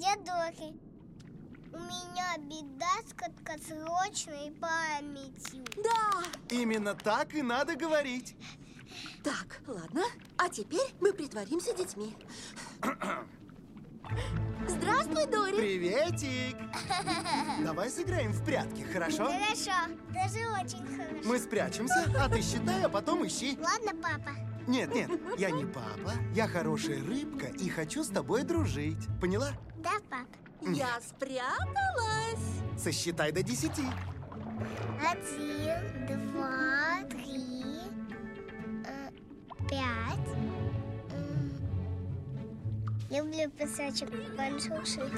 Дори. У меня беда с краткосрочной памятью. Да! Именно так и надо говорить. Так, ладно. А теперь мы притворимся детьми. Здравствуй, Дори! Приветик! Давай сыграем в прятки, хорошо? Хорошо, даже очень хорошо. Мы спрячемся, а ты считай, а потом ищи. Ладно, папа. Нет, нет, я не папа, я хорошая рыбка и хочу с тобой дружить. Поняла? Да, папа. Я спряталась. Сосчитай до десяти. Один, два, три, э, пять. Люблю песочек большушек.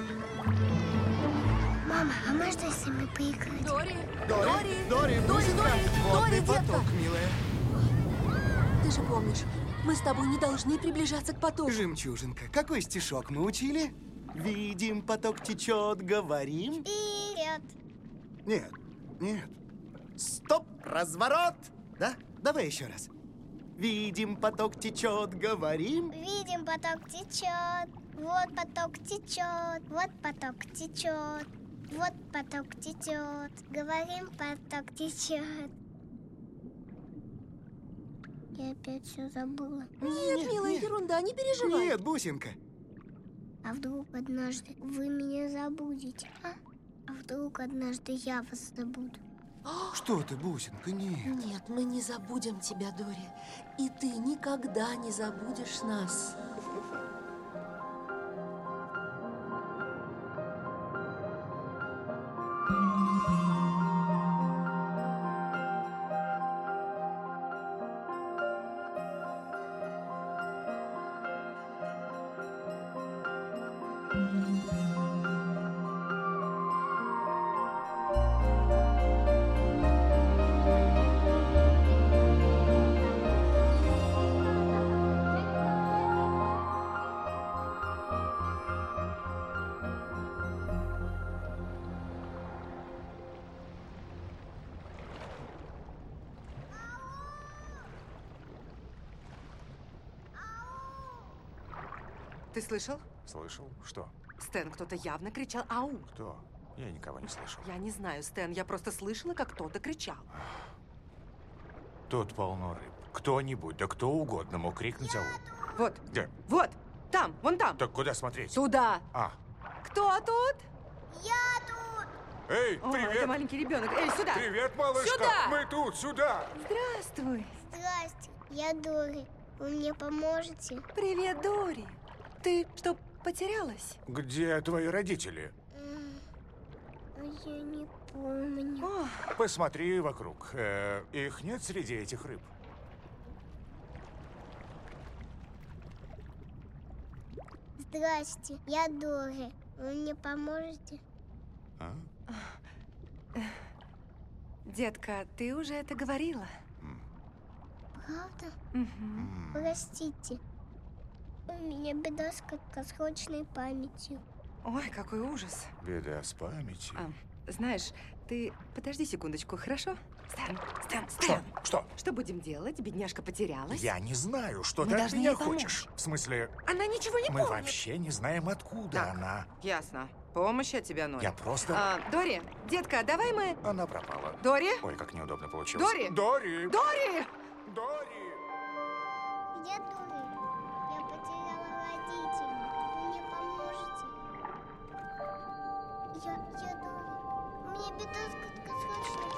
Мама, а можно с ними поиграть? Дори! Дори, Дори, Дори. Дори, Вот Дори, и детка. поток, милая. Ты же помнишь, мы с тобой не должны приближаться к потоку. Жемчужинка, какой стишок мы учили? Видим, поток течет, говорим. Вперед! Нет, нет. Стоп, разворот. Да? Давай еще раз. Видим, поток течет, говорим. Видим, поток течет. Вот поток течет. Вот поток течет. Вот поток течет. Говорим, поток течет. Я опять все забыла. Нет, милая нет. ерунда, не переживай. Нет, бусинка. А вдруг однажды вы меня забудете, а? А вдруг однажды я вас забуду? Что ты, бусинка, нет. Нет, мы не забудем тебя, Дори. И ты никогда не забудешь нас. Ты слышал? Слышал? Что? Стэн, кто-то явно кричал «Ау!» Кто? Я никого не слышал. Я не знаю, Стэн, я просто слышала, как кто-то кричал. Тут полно рыб. Кто-нибудь, да кто угодно мог крикнуть «Ау!» Вот, Где? вот, там, вон там. Так куда смотреть? Туда. А. Кто тут? Я тут! Эй, О, это привет! маленький ребенок. Эй, сюда. Привет, малышка! Сюда! Мы тут, сюда! Здравствуй. Здрасте, я Дори. Вы мне поможете? Привет, Дори. Ты что, потерялась? Где твои родители? Я не помню. О, Посмотри вокруг. Э, их нет среди этих рыб. Здрасте, я Дори. Вы мне поможете? А? детка, ты уже это говорила. Правда? Мгм. Простите. У меня беда с краткосрочной памятью. Ой, какой ужас. Беда с памятью. А, знаешь, ты подожди секундочку, хорошо? Стэн, Стэн, Что? Стэн. Что? Что будем делать? Бедняжка потерялась. Я не знаю, что Мы ты от меня хочешь. В смысле, Она ничего не мы помнит. вообще не знаем, откуда Так. она. Ясно. Помощи от тебя ноль. Я просто... А, Дори, детка, давай мы... Она пропала. Дори? Ой, как неудобно получилось. Дори! Дори! Дори! Дори! Я Дори. Я, я Дори. У меня беда с краткосрочной...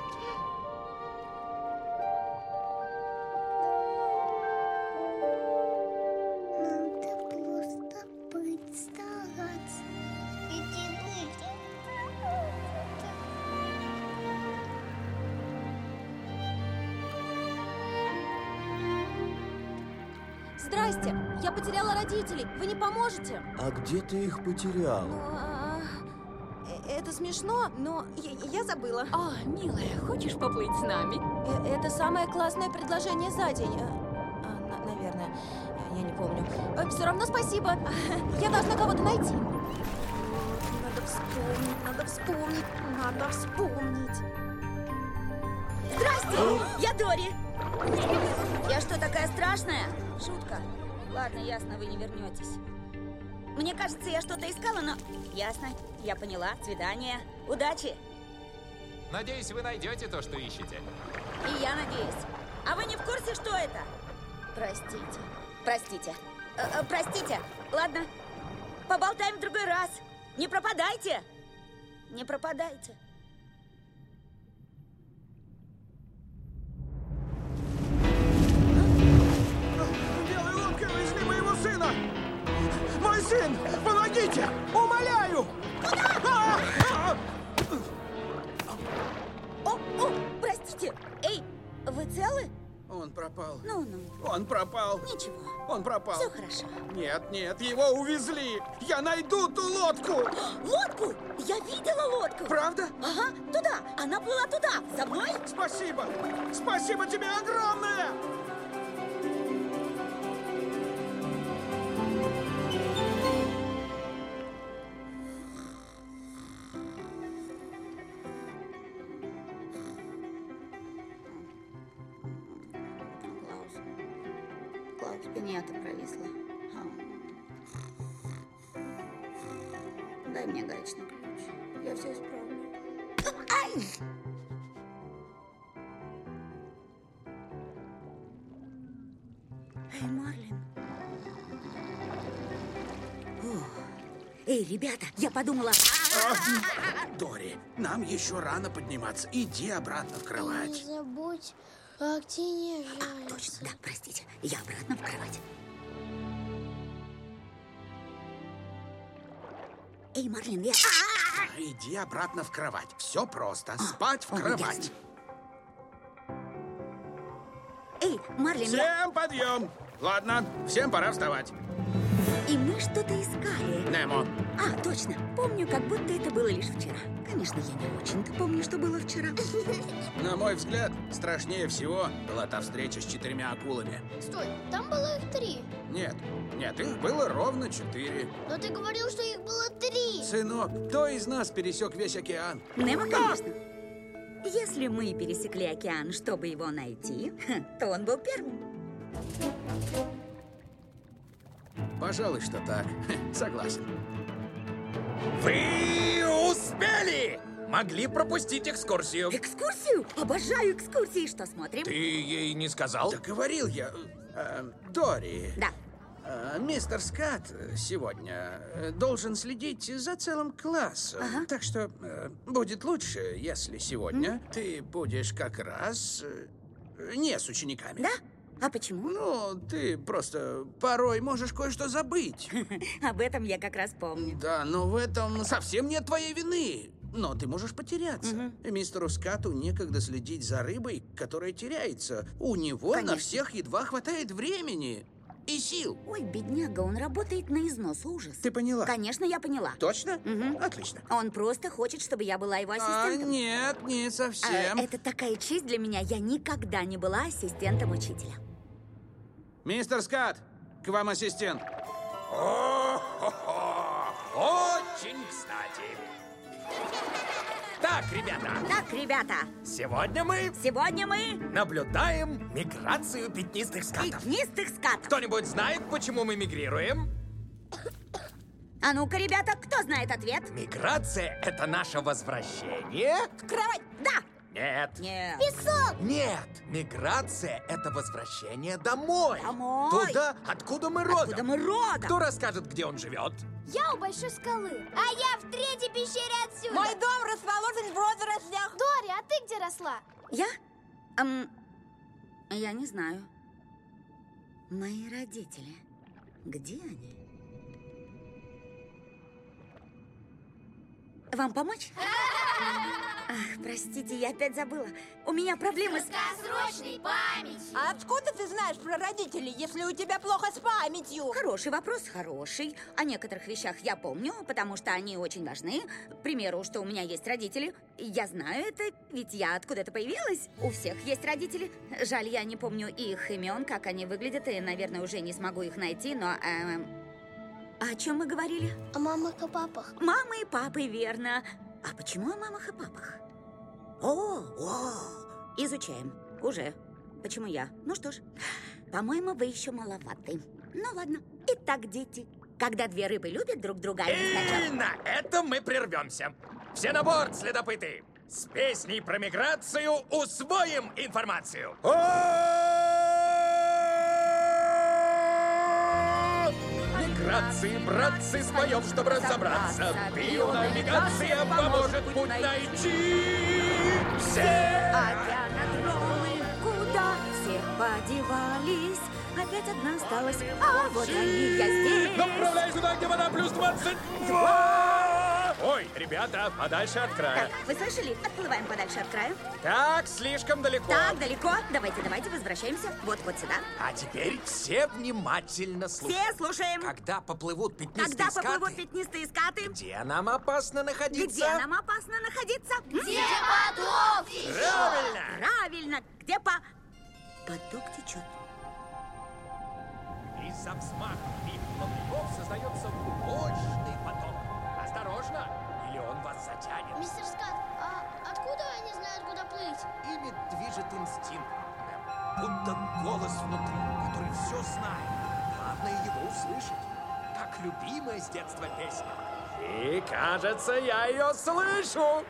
Здрасте, я потеряла родителей. Вы не поможете? А где ты их потерял? А, э, смешно, но я, я забыла. О, милая, хочешь поплыть с нами? Э, Это самое классное предложение за день. Э, а, на- наверное, я не помню. Все равно спасибо. Я должна кого-то найти. Надо вспомнить, надо вспомнить, надо вспомнить. Здрасте, я Дори. Я что, такая страшная? Шутка. Ладно, ясно, вы не вернетесь. Мне кажется, я что-то искала, но... Ясно, я поняла. Свидание. Удачи. Надеюсь, вы найдете то, что ищете. И я надеюсь. А вы не в курсе, что это? Простите. Простите. Э, э, простите. Ладно. Поболтаем в другой раз. Не пропадайте. Не пропадайте. Сын! Помогите! Умоляю! А! А! О, о, простите. Эй, вы целы? Он пропал. Ну-ну. Он пропал. Ничего. Он пропал. Все хорошо. Нет, нет, его увезли. Я найду ту лодку. Лодку? Я видела лодку. Правда? Ага, туда. Она плыла туда. За мной? Спасибо. Спасибо тебе огромное. Подумала... Дори, нам еще рано подниматься. Иди обратно в Не кровать. забудь о актине А, точно, да, простите. Я обратно в кровать. Эй, Марлин, я... А, Иди обратно в кровать. Все просто. Спать в кровать. Эй, Марлин, я... Всем подъем! Ладно, всем пора вставать. И мы что-то искали. Немо, А, точно. Помню, как будто это было лишь вчера. Конечно, я не очень-то помню, что было вчера. на мой взгляд, страшнее всего была та встреча с четырьмя акулами. Стой, там было их три. Нет, нет, их было ровно четыре. Но ты говорил, что их было три. Сынок, кто из нас пересек весь океан? Немо, конечно. Если мы пересекли океан, чтобы его найти, то он был первым. Пожалуй, что так. Согласен. Вы успели! Могли пропустить экскурсию. Экскурсию? Обожаю экскурсии. Что смотрим? Ты ей не сказал? Да говорил я. э, Дори. Да. э, Мистер Скат сегодня э, должен следить за целым классом. Ага. Так что э, будет лучше, если сегодня ты будешь как раз э, не с учениками. Да? А почему? Ну, ты просто порой можешь кое-что забыть. Об этом я как раз помню. Да, но в этом совсем нет твоей вины. Но ты можешь потеряться. Мистеру Скату некогда следить за рыбой, которая теряется. У него на Конечно. всех едва хватает времени и сил. Ой, бедняга, он работает на износ. Ужас. Ты поняла? Конечно, я поняла. Точно? Мгм. Отлично. Он просто хочет, чтобы я была его А, ассистентом. нет, не А, совсем. это такая честь для меня. Я никогда не была ассистентом учителя. Мистер Скат, к вам ассистент. О-хо-хо! Очень кстати. Так, ребята, Так, ребята, сегодня мы сегодня мы наблюдаем миграцию пятнистых скатов. пятнистых скат. Кто-нибудь знает, почему мы мигрируем? А ну-ка, ребята, кто знает ответ? Миграция — это наше возвращение? В кровать. Да. Нет. Нет. Нет, миграция — это возвращение домой. Домой. Туда, откуда мы родом. Откуда мы родом? Кто расскажет, где он живет? Я у большой скалы. А я в третьей пещере отсюда. Мой дом расположен в водорослях. Дори, а ты где росла? Я? Эм, я не знаю. Мои родители. Где они? Вам помочь? Ах, простите, я опять забыла. У меня проблемы с... Краткосрочной память. А откуда ты знаешь про родителей, если у тебя плохо с памятью? Хороший вопрос, хороший. О некоторых вещах я помню, потому что они очень важны. К примеру, что у меня есть родители. Я знаю это, ведь я откуда-то появилась. У всех есть родители. Жаль, я не помню их имен, как они выглядят, и, наверное, уже не смогу их найти, но... эм, О чем мы говорили? О мамах и папах. Мамы и папы, верно. А почему о мамах и папах? О, о, изучаем. Уже. Почему я? Ну что ж, по-моему, вы еще маловаты. Ну ладно. Итак, дети, Когда две рыбы любят друг друга. И на этом мы прервемся. Все на борт, следопыты! С песней про миграцию усвоим информацию. Миграции, братцы, споем, чтобы разобраться. Бионавигация поможет путь найти. Все! Океанодромы, куда все подевались? Опять одна осталась, а вот они, я здесь. Направляй сюда, где вода плюс 22! Ой, ребята, подальше от края. Так, вы слышали? Отплываем подальше от края. Так, слишком далеко. Так, далеко. Давайте, давайте, возвращаемся. Вот, вот сюда. А теперь все внимательно слушают. Все слушаем. Когда поплывут пятнистые Когда скаты, поплывут пятнистые скаты? где нам опасно находиться? Где нам опасно находиться? Где поток Правильно! Правильно, где по... Поток течет. Из-за взмаха плавников создается или затянет. Мистер Скат, а откуда они знают, куда плыть? Ими движет инстинкт. Будто голос внутри, который все знает. Главное его услышать. Как любимая с детства песня. И кажется, я ее слышу.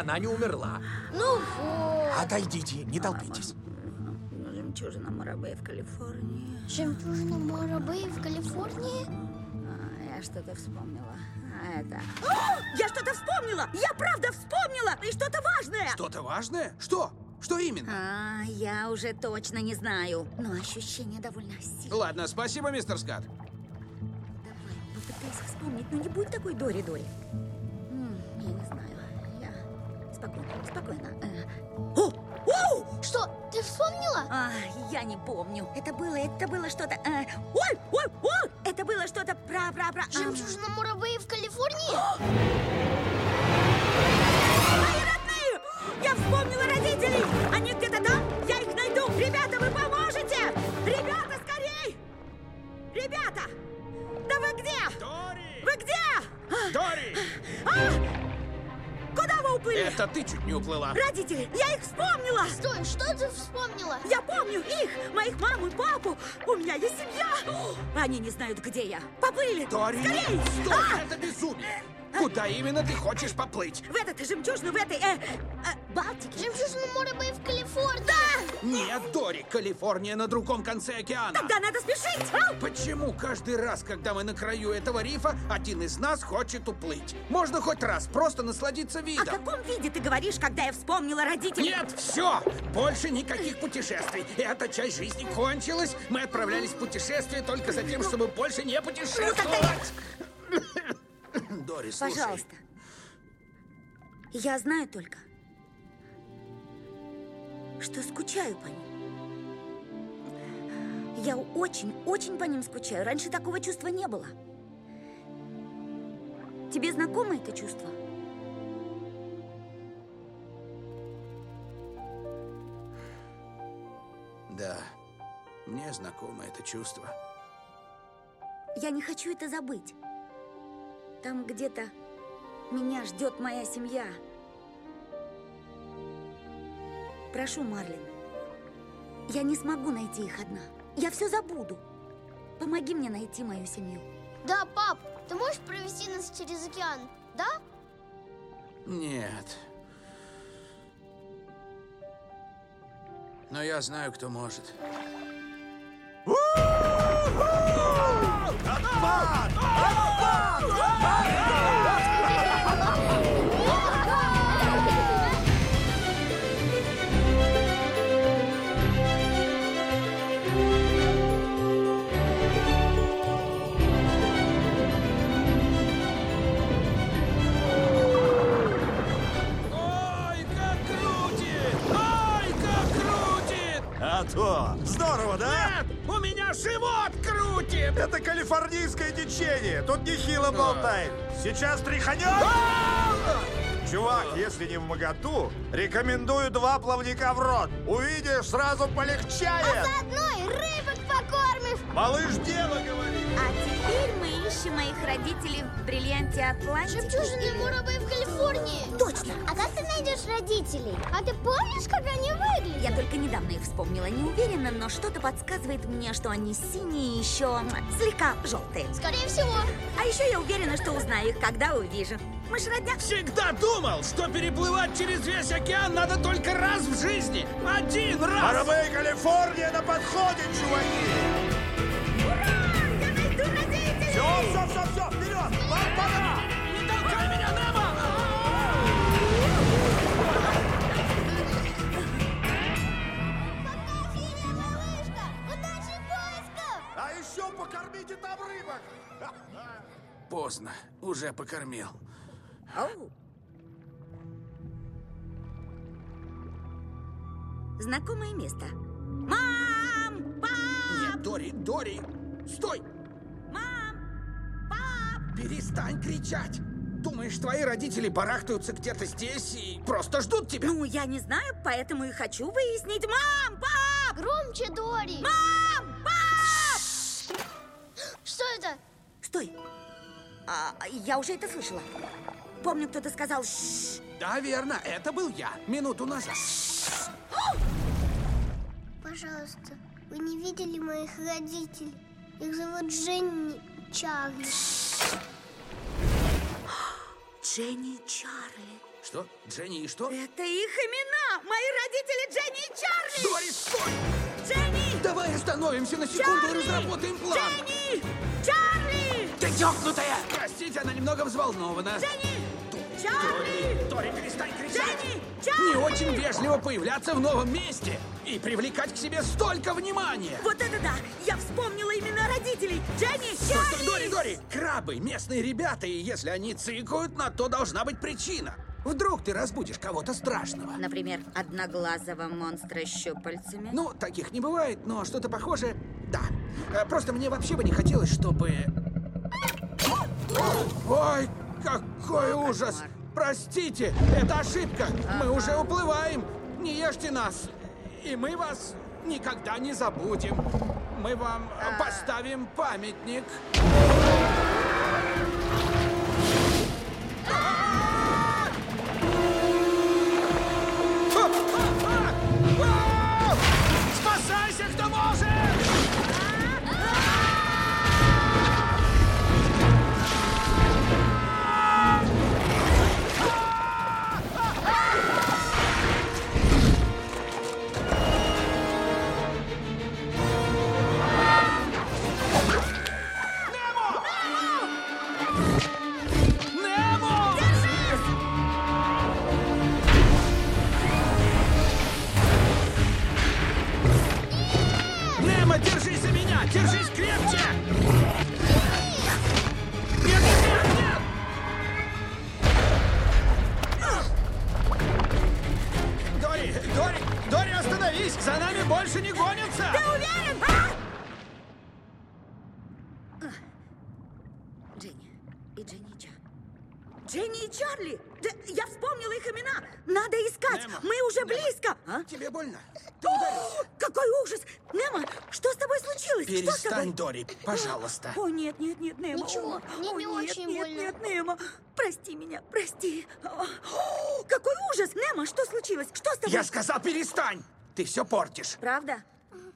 Она не умерла. Ну вот. Отойдите, не толпитесь. Жемчужина Марабе в Калифорнии. Жемчужина Марабей в Калифорнии? А, я что-то вспомнила. А это... О, я что-то вспомнила! Я правда вспомнила! И что-то важное! Что-то важное? Что? Что именно? А, я уже точно не знаю. Но ощущение довольно сильное. Ладно, спасибо, мистер Скат. Давай, попытайся вспомнить. Ну не будь такой Дори-Дори. Спокойно, спокойно. Э, О! Оу! Что, ты вспомнила? А, я не помню. Это было, это было что-то... э, Ой, ой, ой! Это было что-то про-про-про... а, Жемчужина Марабей в Калифорнии? Мои родные! Я вспомнила родителей! Они где-то там? Я их найду! Ребята, вы поможете! Ребята, скорей! Ребята! Да вы где? Дори! Вы где? Дори! А! Куда вы уплыли? Это ты чуть не уплыла. Родители! Я их вспомнила! Стой, что ты вспомнила? Я помню их! Моих маму и папу! У меня есть семья! Они не знают, где я. Поплыли! Дори! Скорей! Стой, А! это безумие! Куда именно ты хочешь поплыть? В этот жемчужину, в этой... Э, э, Балтике. Жемчужина Марабей в Калифорнии? Да! Нет, Дори, Калифорния на другом конце океана. Тогда надо спешить! А! Почему каждый раз, когда мы на краю этого рифа, один из нас хочет уплыть? Можно хоть раз просто насладиться О видом. каком виде ты говоришь, когда я вспомнила родителей? Нет, все! Больше никаких путешествий. Эта часть жизни кончилась. Мы отправлялись в путешествие только за тем, чтобы больше не путешествовать. Дори, слушай. Пожалуйста. Я знаю только, что скучаю по ним. Я очень-очень по ним скучаю. Раньше такого чувства не было. Тебе знакомо это чувство? Да, мне знакомо это чувство. Я не хочу это забыть. Там где-то меня ждет моя семья. Прошу, Марлин, я не смогу найти их одна. Я все забуду. Помоги мне найти мою семью. Да, пап, ты можешь провести нас через океан, да? Нет. Но я знаю, кто может. что? Это калифорнийское течение. Тут нехило болтает. Сейчас тряханет. Чувак, если не в моготу, рекомендую два плавника в рот. Увидишь, сразу полегчает. А заодно и рыбок покормишь. Малыш дело говорит. А ищем моих родителей в бриллианте Атлантики. Жемчужины Муравей в Калифорнии. Точно. А как ты найдешь родителей? А ты помнишь, как они выглядят? Я только недавно их вспомнила, не уверена, но что-то подсказывает мне, что они синие и еще слегка желтые. Скорее всего. А еще я уверена, что узнаю их, когда увижу. Мы ж родня. Всегда думал, что переплывать через весь океан надо только раз в жизни. Один раз! Марабей, Калифорния на подходе, чуваки! Все, все, все, вперед! Пора! Не толкай меня, Немо! Удачи в поисках. А еще покормите там рыбок! Поздно, уже покормил. Знакомое место. Мам! Пап! Нет, Дори, Дори, стой! Перестань кричать! Думаешь, твои родители барахтаются где-то здесь и просто ждут тебя? Ну, я не знаю, поэтому и хочу выяснить. Мам! Пап! Громче, Дори. Мам! Пап! Что это? Стой! А, я уже это слышала. Помню, кто-то сказал «Шш». Да, верно, это был я, минуту назад. Пожалуйста, вы не видели моих родителей? Их зовут Дженни Чарли. Дженни Чарли. Что? Дженни и что? Это их имена! Мои родители Дженни и Чарли! Дори, стой! Дженни! Давай остановимся на секунду Чарли! и разработаем план. Дженни! Чарли! Ты ёкнутая! Простите, она немного взволнована. Дженни! Чарли! Дори, перестань кричать! Дженни! Чарли! Не очень вежливо появляться в новом месте и привлекать к себе столько внимания. Вот это да! Я вспомнила имена родителей! Дженни! Чарли! Дори! Крабы, местные ребята, и если они цикают, на то должна быть причина. Вдруг ты разбудишь кого-то страшного. Например, одноглазого монстра с щупальцами. Ну, таких не бывает, но что-то похожее, да. Э, Просто мне вообще бы не хотелось, чтобы... Ой, какой ужас! Простите, это ошибка. Мы уже уплываем. Не ешьте нас. И мы вас никогда не забудем. Мы вам э, поставим памятник. Тебе больно? Ты ударился? Какой ужас! Немо, что с тобой случилось? Что с Перестань, тобой? Дори, пожалуйста. О, нет, нет, нет, Немо. Ничего, О, мне не нет, очень нет, больно. Нет, Немо. Прости меня, прости. О, о, какой ужас! Немо, что случилось? Что с тобой? Я сказал, перестань! Ты все портишь. Правда?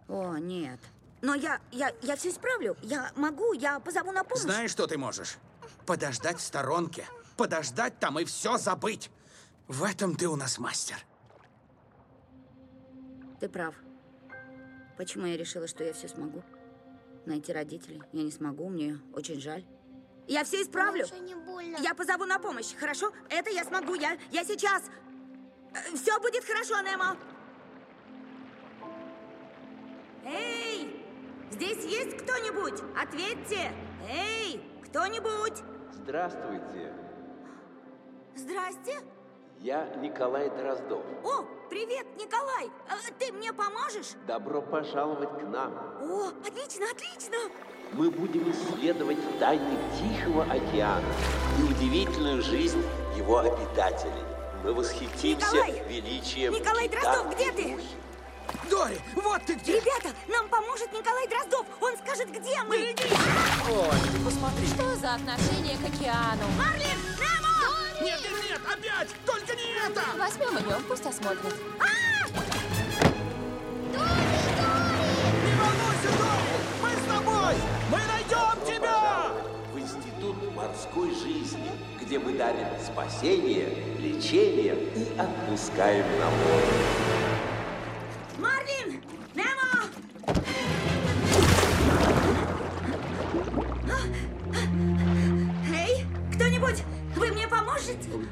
О, нет. Но я, я, я все исправлю. Я могу, я позову на помощь. Знаешь, что ты можешь? Подождать в сторонке. Подождать там и все забыть. В этом ты у нас мастер. Ты прав. Почему я решила, что я все смогу? Найти родителей я не смогу, мне очень жаль. Я все исправлю. Не больно. Я позову на помощь, хорошо? Это я смогу, я, я сейчас. Все будет хорошо, Немо. Эй, здесь есть кто-нибудь? Ответьте. Эй, кто-нибудь? Здравствуйте. Здрасте. Я Николай Дроздов. О, привет, Николай! А, ты мне поможешь? Добро пожаловать к нам. О, отлично, отлично! Мы будем исследовать тайны Тихого океана и удивительную жизнь его обитателей. Мы восхитимся Николай! величием Николай кита Дроздов, где ты? мухи. Дори, вот ты где! Ребята, нам поможет Николай Дроздов! Он скажет, где мы! Ой, посмотри. Что за отношение к океану? Марлин! Немо! Нет, нет, нет, опять! Только не это! Возьмем ее, пусть осмотрит. Не волнуйся, Дори! Мы с тобой! Мы найдем тебя! В Институт морской жизни, где мы дарим спасение, лечение и отпускаем на море.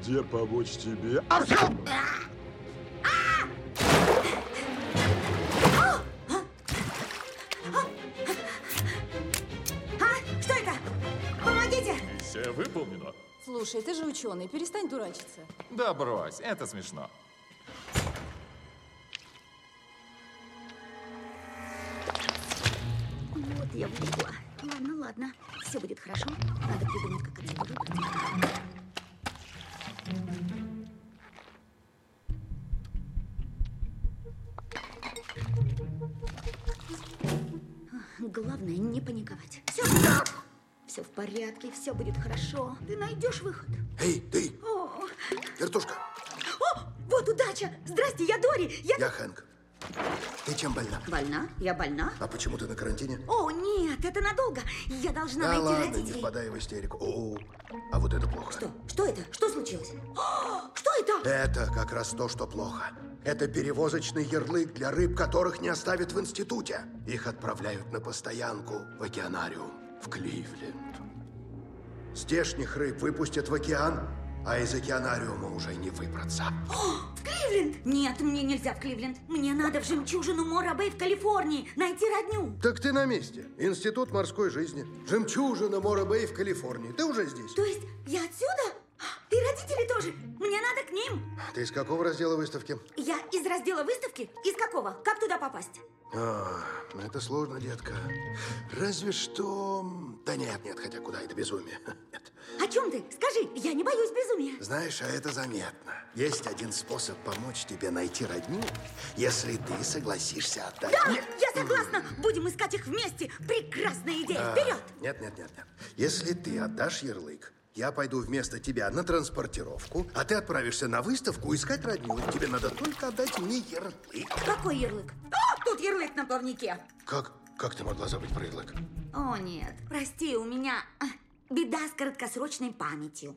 Где помочь тебе? А? Что это? Помогите! Миссия выполнена. Слушай, ты же ученый, перестань дурачиться. Да брось, это смешно. Вот я влипла. Ладно, ладно. Все будет хорошо. Надо придумать, как отсюда выбраться. Главное, не паниковать. Все, все в порядке, все будет хорошо. Ты найдешь выход. Эй, ты, О, вертушка, о, вот удача! Здрасте, я Дори. Я... я Хэнк. Ты чем больна? Больна? Я больна? А почему ты на карантине? О, нет, это надолго. Я должна Да найти ладно, не родителей. впадай в истерику. О, а вот это плохо. Что? Что это? Что случилось? О, что это? Это как раз то, что плохо. Это перевозочный ярлык для рыб, которых не оставят в институте. Их отправляют на постоянку в океанариум, в Кливленд. Здешних рыб выпустят в океан, а из океанариума уже не выбраться. О, в Кливленд? Нет, мне нельзя в Кливленд. Мне надо в жемчужину Мора Бэй в Калифорнии. Найти родню. Так ты на месте. Институт морской жизни. Жемчужина Мора Бэй в Калифорнии. Ты уже здесь. То есть я отсюда? И родители тоже. Мне надо к ним. Ты из какого раздела выставки? Я из раздела выставки? Из какого? Как туда попасть? А, это сложно, детка. Разве что... Да нет, нет, хотя куда это безумие. Нет. О чем ты? Скажи, я не боюсь безумия. Знаешь, а это заметно. Есть один способ помочь тебе найти родню, если ты согласишься отдать Да, мне- я согласна. Будем искать их вместе. Прекрасная идея. А, Вперед! Нет, нет, нет, нет. Если ты отдашь ярлык, я пойду вместо тебя на транспортировку, а ты отправишься на выставку искать родню. Тебе надо только отдать мне ярлык. Какой ярлык? О, тут ярлык на плавнике. Как, как ты могла забыть про ярлык? О, нет. Прости, у меня а, беда с краткосрочной памятью.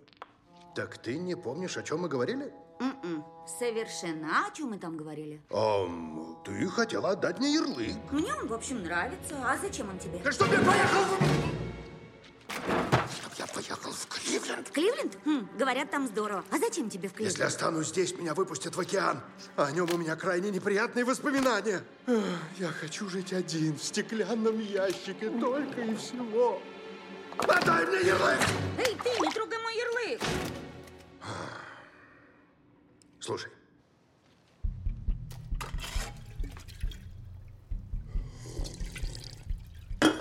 Так ты не помнишь, о чем мы говорили? М-м. Совершенно. О чем мы там говорили? Ам, ты хотела отдать мне ярлык. Мне он, в общем, нравится. А зачем он тебе? Да чтоб я поехал поехал в Кливленд. В Кливленд? Хм, говорят, там здорово. А зачем тебе в Кливленд? Если останусь здесь, меня выпустят в океан. А о нем у меня крайне неприятные воспоминания. Эх, Я хочу жить один в стеклянном ящике, только и всего. Отдай мне ярлык! Эй, ты, не трогай мой ярлык! Слушай.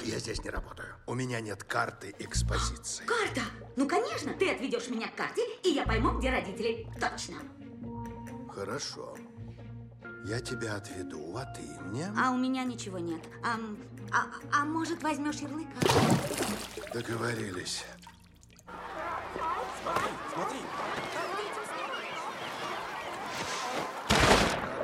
Я здесь не работаю. У меня нет карты экспозиции. Карта! Ну, конечно, ты отведешь меня к карте, и я пойму, где родители. Точно. Хорошо. Я тебя отведу, а ты мне? А у меня ничего нет. А, а, а может, возьмешь ярлык? Договорились. Смотри, смотри.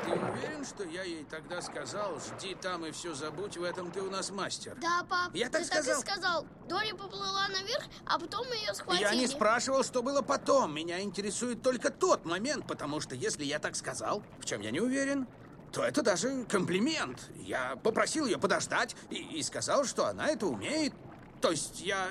Ты уверен, что я ей тогда сказал, жди там и все забудь, в этом ты у нас мастер? Да, пап, Я так ты сказал. так и сказал. Дори поплыла наверх, а потом ее схватили. Я не спрашивал, что было потом. Меня интересует только тот момент, потому что если я так сказал, в чем я не уверен, то это даже комплимент. Я попросил ее подождать и, и сказал, что она это умеет. То есть я...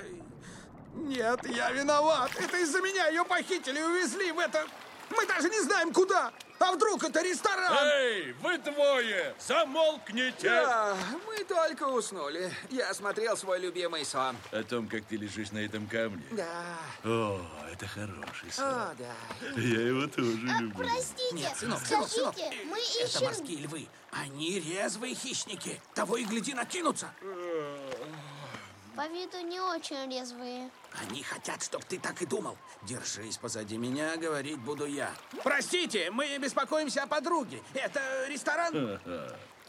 Нет, я виноват. Это из-за меня ее похитили и увезли в это... Мы даже не знаем, куда. А вдруг это ресторан? Эй, вы двое, замолкните! Да, мы только уснули. Я смотрел свой любимый сон. О том, как ты лежишь на этом камне? Да. О, это хороший сон. О, да. Я его тоже люблю. Простите, Нет, сынок, сынок, сынок. скажите, мы Это ищем... морские львы. Они резвые хищники. Того и гляди накинутся. По виду не очень резвые. Они хотят, чтобы ты так и думал. Держись позади меня, говорить буду я. Простите, мы беспокоимся о подруге. Это ресторан?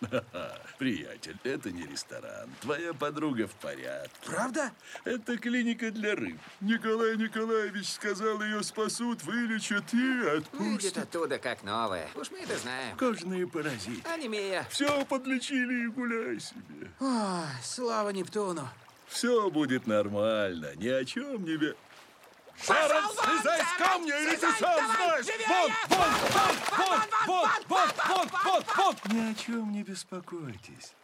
Приятель, это не ресторан. Твоя подруга в порядке. Правда? Это клиника для рыб. Николай Николаевич сказал, ее спасут, вылечат и Выйдет отпустят. оттуда как новая. Уж мы это знаем. Кожные паразиты. Анемия. Все подлечили и гуляй себе. Ой, слава Нептуну. Все будет нормально, ни о чем не бе... Шарон, слезай с камня, или ты сам знаешь! Вон, вон, вон, вон, вон, вон, вон, вон! Ни о чем не беспокойтесь.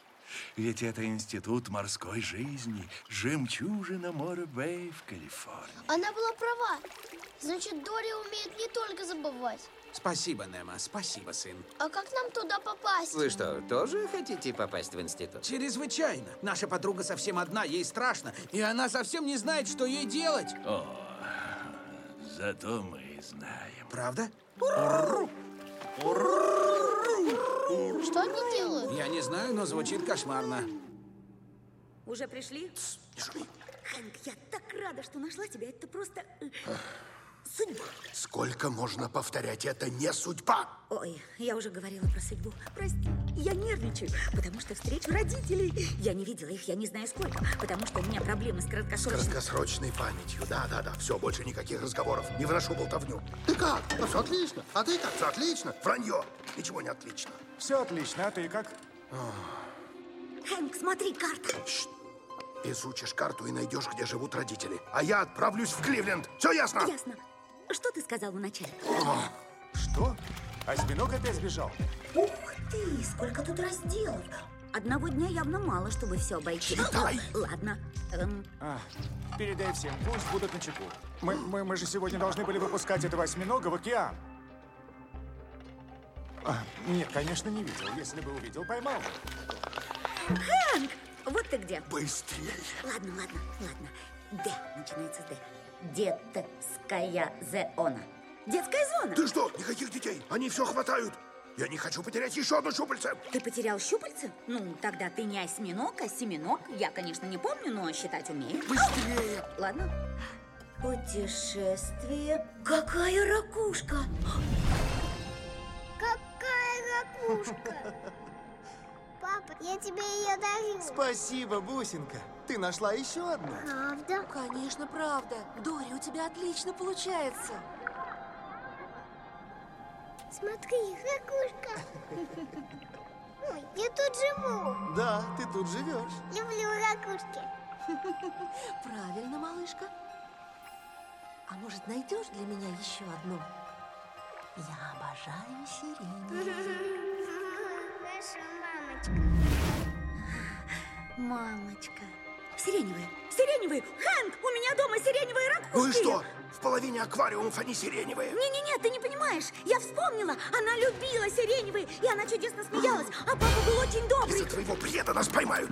Ведь это институт морской жизни, жемчужина моря Бэй в Калифорнии. Она была права. Значит, Дори умеет не только забывать. Спасибо, Немо, спасибо, сын. А как нам туда попасть? Вы что, тоже хотите попасть в институт? Чрезвычайно. Наша подруга совсем одна, ей страшно. И она совсем не знает, что ей делать. О, зато мы знаем. Правда? Что они делают? Я не знаю, но звучит кошмарно. Уже пришли? Хэнк, я так рада, что нашла тебя. Это просто э, судьба. Сколько можно повторять, это не судьба. Ой, я уже говорила про судьбу. Прости, я нервничаю, потому что встречу родителей. Я не видела их, я не знаю сколько, потому что у меня проблемы с С краткосрочной... краткосрочной памятью. Да-да-да, все, больше никаких разговоров. Не выношу болтовню. Ты как? Ну, все отлично. А ты как? Все отлично. Вранье. Ничего не отлично. Все отлично, а ты как? Хэнк, смотри, карта. Изучишь карту и найдешь, где живут родители. А я отправлюсь в Кливленд. Все ясно? Ясно. Что ты сказал вначале? Что? Осьминог опять сбежал? Ух ты, сколько тут разделов. Одного дня явно мало, чтобы все обойти. Считай. Ладно. Эм, А, передай всем, пусть будут на чеку. Мы, мы, мы же сегодня должны были выпускать этого осьминога в океан. А, нет, конечно, не видел. Если бы увидел, поймал бы. Хэнк, вот ты где. Быстрее. Ладно, ладно, ладно. Д начинается с Д. Детская зона. Детская зона. Ты что? Никаких детей. Они все хватают. Я не хочу потерять еще одно щупальце. Ты потерял щупальце? Ну, тогда ты не осьминог, а семеног. Я, конечно, не помню, но считать умею. Быстрее! Ладно. Путешествие. Какая ракушка! Какая ракушка! Папа, я тебе ее дарю. Спасибо, бусинка. Ты нашла еще одну? Правда? Конечно, правда. Дори, у тебя отлично получается. Смотри, ракушка. Ой, я тут живу. Да, ты тут живешь. Люблю ракушки. Правильно, малышка. А может, найдешь для меня еще одну? Я обожаю сирень. Хорошо, мамочка. Мамочка. Сиреневые, сиреневые! Хэнк, у меня дома сиреневые ракушки! Ну и что? В половине аквариумов они сиреневые. Не-не-не, ты не понимаешь. Я вспомнила, она любила сиреневые, и она чудесно смеялась, а папа был очень добрый. Из-за твоего бреда нас поймают.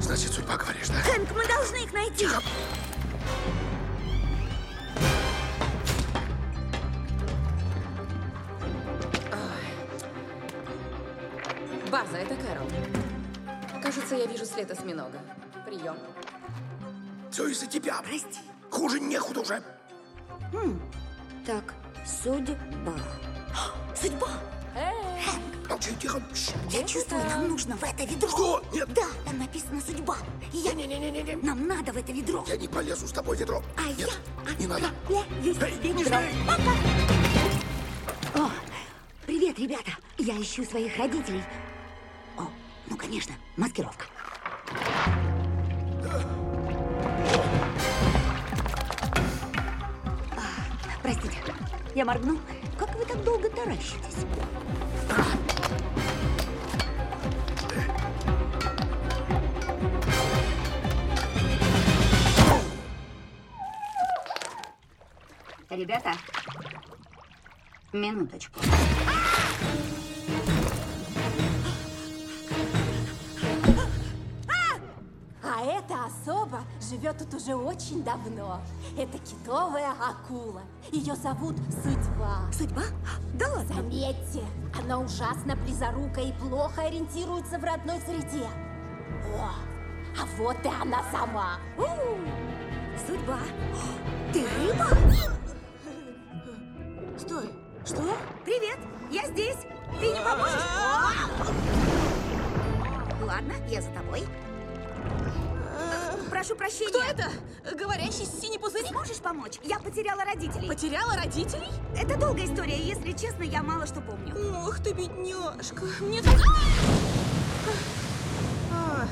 Значит, судьба, говоришь, да? Хэнк, мы должны их найти. База, это Кэрол. Кажется, я вижу след осьминога. Прием. Все из-за тебя. Прости. Хуже некуда уже. Хм, так, судьба. Судьба! Молчи, тихо. Я чувствую, нам нужно в это ведро. Что? Нет. Да, там написано судьба. И я... Не-не-не-не. Нам надо в это ведро. Я не полезу с тобой в ведро. А Нет, я не надо. отправляюсь Эй, не смей. Пока. О, привет, ребята. Я ищу своих родителей. Ну, конечно, маскировка. А, Простите, я моргну. Как вы так долго таращитесь? Ребята, минуточку. Эта особа живет тут уже очень давно. Это китовая акула. Ее зовут Судьба. Судьба? Да ладно? Заметьте, она ужасно близорукая и плохо ориентируется в родной среде. О, а вот и она сама. Судьба. Ты рыба? Стой, что? Привет, я здесь. Ты не поможешь? Ладно, я за тобой. Прошу прощения. Кто это? Говорящий синий пузырь? Сможешь помочь? Я потеряла родителей. Потеряла родителей? Это долгая история, если честно, я мало что помню. Ох ты, бедняжка. Мне так... А,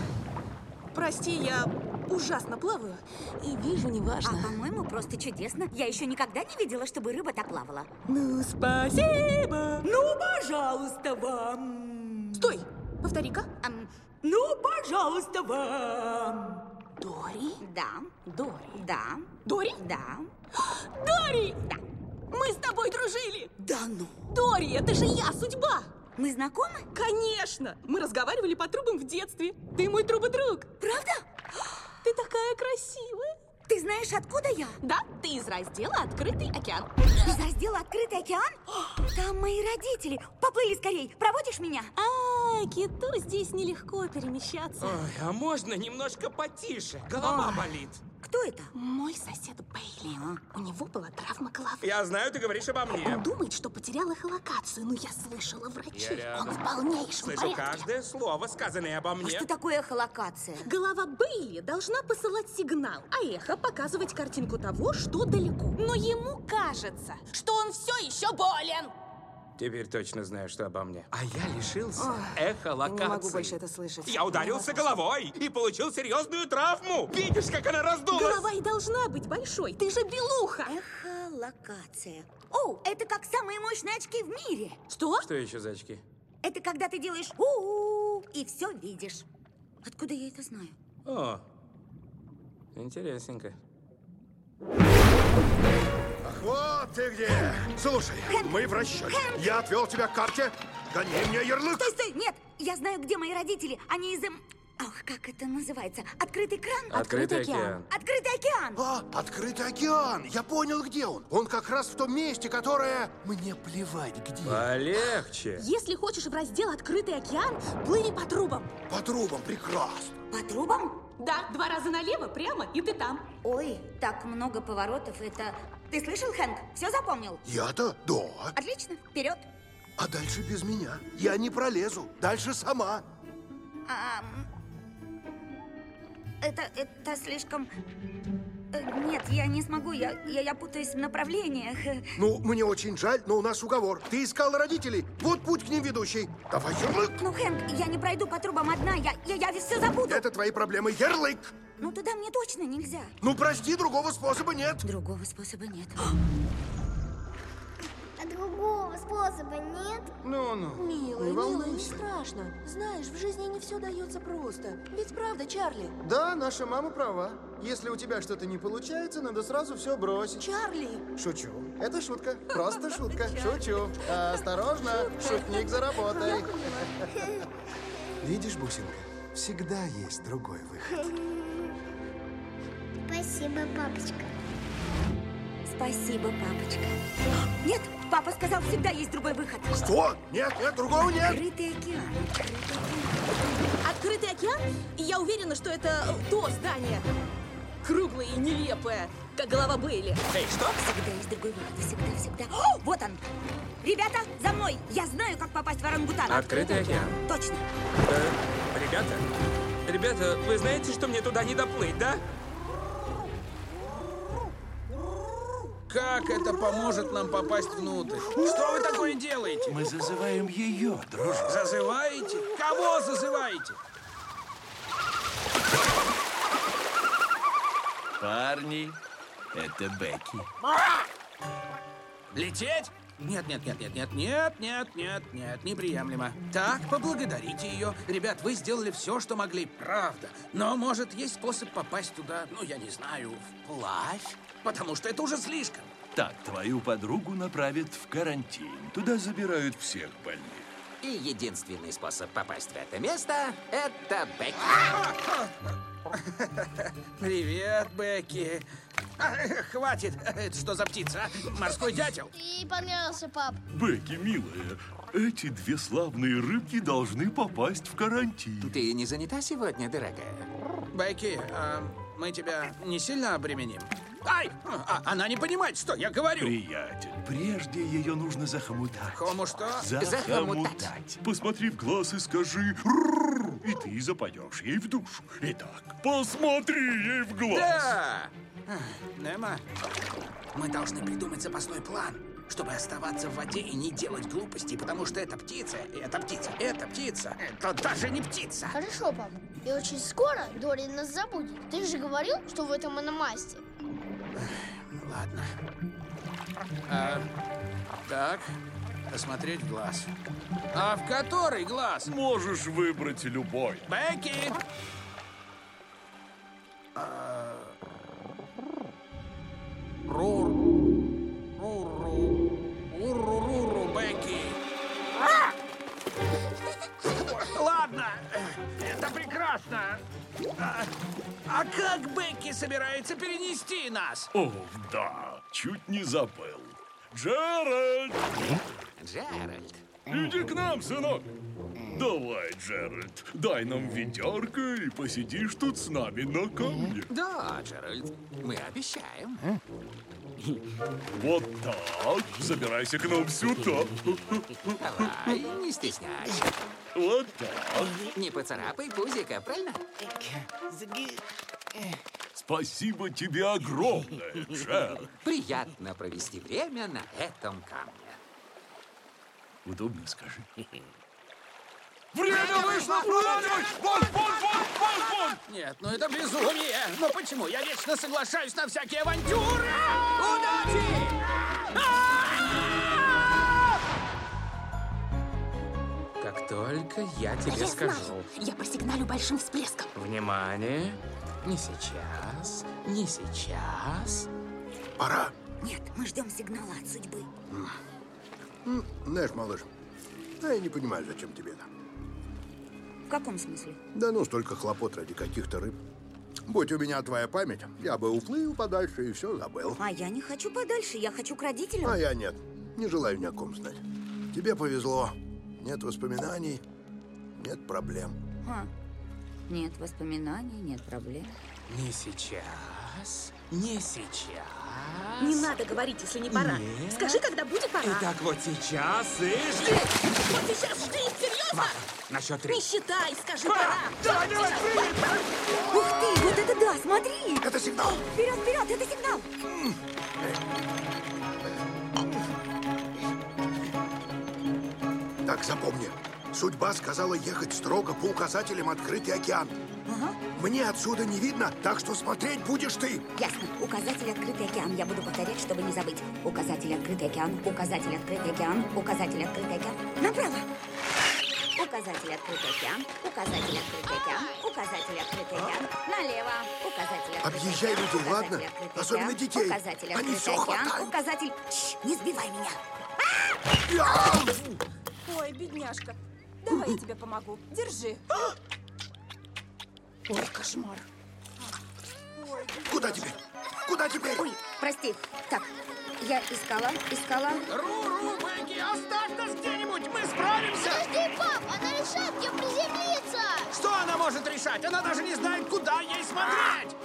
Прости, я ужасно плаваю и вижу неважно. А, по-моему, просто чудесно. Я еще никогда не видела, чтобы рыба так плавала. Ну, спасибо. Ну, пожалуйста, вам. Стой, повтори-ка. ну, пожалуйста, вам. Дори? Да. Дори? Да. Дори? Да. Дори! Да. Мы с тобой дружили! Да ну! Дори, это же я, судьба! Мы знакомы? Конечно! Мы разговаривали по трубам в детстве. Ты мой трубодруг. Правда? Ты такая красивая. Ты знаешь, откуда я? Да, ты из раздела «Открытый океан». Из раздела «Открытый океан»? Там мои родители. Поплыли скорей. Проводишь меня? А, киту здесь нелегко перемещаться. Ой, а можно немножко потише? Голова болит. Кто это? Мой сосед Бейли. У него была травма головы. Я знаю, ты говоришь обо мне. Он думает, что потерял эхолокацию, но я слышала врачей. Я Он в полнейшем Слышу порядке. каждое слово, сказанное обо А мне. что такое эхолокация? Голова Бейли должна посылать сигнал, а эхо показывать картинку того, что далеко. Но ему кажется, что он все еще болен. Теперь точно знаю, что обо мне. А я лишился Ох, эхолокации. не могу больше это слышать. Я ударился головой и получил серьезную травму. Видишь, как она раздулась? Голова и должна быть большой. Ты же белуха. Эхолокация. О, это как самые мощные очки в мире. Что? Что еще за очки? Это когда ты делаешь у и все видишь. Откуда я это знаю? О, интересненько. Вот ты где! Слушай, мы в расчете. Я отвел тебя к карте. Гони мне ярлык. Стой, стой, нет! Я знаю, где мои родители. Они из... Ах, как это называется? Открытый кран? Открытый океан. Открытый океан! А, открытый океан! Я понял, где он. Он как раз в том месте, которое... Мне плевать, где. Полегче. Если хочешь в раздел «Открытый океан», плыви по трубам. По трубам прекрасно. По трубам? Да, два раза налево, прямо, и ты там. Ой, так много поворотов. Это... Ты слышал, Хэнк? Все запомнил? Я-то? Да. Отлично, вперед. А дальше без меня. Я не пролезу. Дальше сама. А, это, это слишком... Э, Нет, я не смогу, я, я, я путаюсь в направлениях. Ну, мне очень жаль, но у нас уговор. Ты искал родителей. Вот путь к ним ведущий. Давай ярлык. Ну, Хэнк, я не пройду по трубам одна, я, я, я все забуду. Это твои проблемы. Ярлык. Ну, туда мне точно нельзя. Ну, прости, другого способа нет. Другого способа нет. А другого способа нет? Ну-ну, Милая, не милая, не страшно. Знаешь, в жизни не все дается просто. Ведь правда, Чарли? Да, наша мама права. Если у тебя что-то не получается, надо сразу все бросить. Чарли! Шучу. Это шутка. Просто шутка. Шучу. Осторожно, шутник за работой. Видишь, бусинка, всегда есть другой выход. Спасибо, папочка. Спасибо, папочка. Нет, папа сказал, всегда есть другой выход. Что? Нет, нет, другого нет. Открытый океан. Открытый океан? И я уверена, что это то здание. Круглое и нелепое, как голова Бейли. Эй, что? Всегда есть другой выход. Всегда, всегда. О, вот он. Ребята, за мной. Я знаю, как попасть в орангутан. Открытый океан. Точно. Э, ребята, ребята, вы знаете, что мне туда не доплыть, да? Как это поможет нам попасть внутрь? Что вы такое делаете? Мы зазываем ее, дружок. Зазываете? Кого зазываете? Парни, это Бекки. Лететь? Нет, нет, нет, нет, нет, нет, нет, нет, нет, неприемлемо. Так, поблагодарите ее. Ребят, вы сделали все, что могли, правда. Но, может, есть способ попасть туда, ну, я не знаю, вплавь? Потому что это уже слишком. Так, твою подругу направят в карантин. Туда забирают всех больных. И единственный способ попасть в это место — это Бекки. Привет, Бекки. А, Хватит. Это что за птица? а? Морской дятел? Ты понравился, пап. Бекки, милая, эти две славные рыбки должны попасть в карантин. Ты не занята сегодня, дорогая? Бекки, а мы тебя не сильно обременим? Ай! А, она не понимает, что я говорю. Приятель, прежде ее нужно захомутать. Кому что? Захомутать. Посмотри в глаз и скажи и ты запоешь ей в душу. Итак, посмотри ей в глаз. Да! Немо, мы должны придумать запасной план, чтобы оставаться в воде и не делать глупостей, потому что эта птица, эта птица, эта птица, это даже не птица. Хорошо, пап. И очень скоро Дори нас забудет. Ты же говорил, что в этом она мастер. Ладно. А, так, посмотреть в глаз. А в который глаз? Можешь выбрать любой. Бекки! А, Рур. Ладно, это прекрасно. А, а как Бекки собирается перенести нас? О, да, чуть не забыл. Джеральд! Джеральд. Иди к нам, сынок. Давай, Джеральд, дай нам ведерко и посидишь тут с нами на камне. Да, Джеральд, мы обещаем. Вот так. Забирайся к нам сюда. Давай, не стесняйся. Вот так. Не поцарапай пузика, правильно? Спасибо тебе огромное, Джеральд. Приятно провести время на этом камне. Удобно скажи. Время вышло, Фролович! Вон, вон, вон, вон, вон! Нет, ну это безумие! Но почему я вечно соглашаюсь на всякие авантюры? Удачи! Как только я тебе Я скажу. знаю. Я посигналю большим всплеском. Внимание! Не сейчас, не сейчас. Пора. Нет, мы ждем сигнала от судьбы. Знаешь, малыш, а я не понимаю, зачем тебе это. В каком смысле? Да ну, столько хлопот ради каких-то рыб. Будь у меня твоя память, я бы уплыл подальше и все забыл. А я не хочу подальше, я хочу к родителям. А я нет. Не желаю ни о ком знать. Тебе повезло. Нет воспоминаний, нет проблем. А, Нет воспоминаний, нет проблем. Не сейчас, не сейчас. Не надо говорить, если не пора. Нет. Скажи, когда будет пора. Итак, вот сейчас и жди. Вот сейчас жди, серьезно? На счет три. Не считай, скажи пора. давай, давай, Ух ты, вот это да, смотри! Это сигнал! Вперед, вперед, это сигнал! Так запомни. Судьба сказала ехать строго по указателям «Открытый океан». Мне отсюда не видно, так что смотреть будешь ты. Ясно. Указатель «Открытый океан». Я буду повторять, чтобы не забыть. Указатель «Открытый океан», указатель «Открытый океан», указатель «Открытый океан». Направо! Указатель «Открытый океан», указатель «Открытый океан», указатель «Открытый океан». Налево! Указатель «Открытый Объезжай океан», людей, ладно? «Открытый Особенно океан», детей. Указатель Они «Открытый всё океан», хватают. указатель... Тш, не сбивай меня! Ой, бедняжка. Давай я тебе помогу. Держи. Ой, кошмар. Куда теперь? Куда теперь? Ой, прости. Так, я искала, искала. Ру-ру, Бекки, оставь нас где-нибудь, мы справимся! Подожди, пап, она решает, где приземлиться. Что она может решать? Она даже не знает, куда ей смотреть!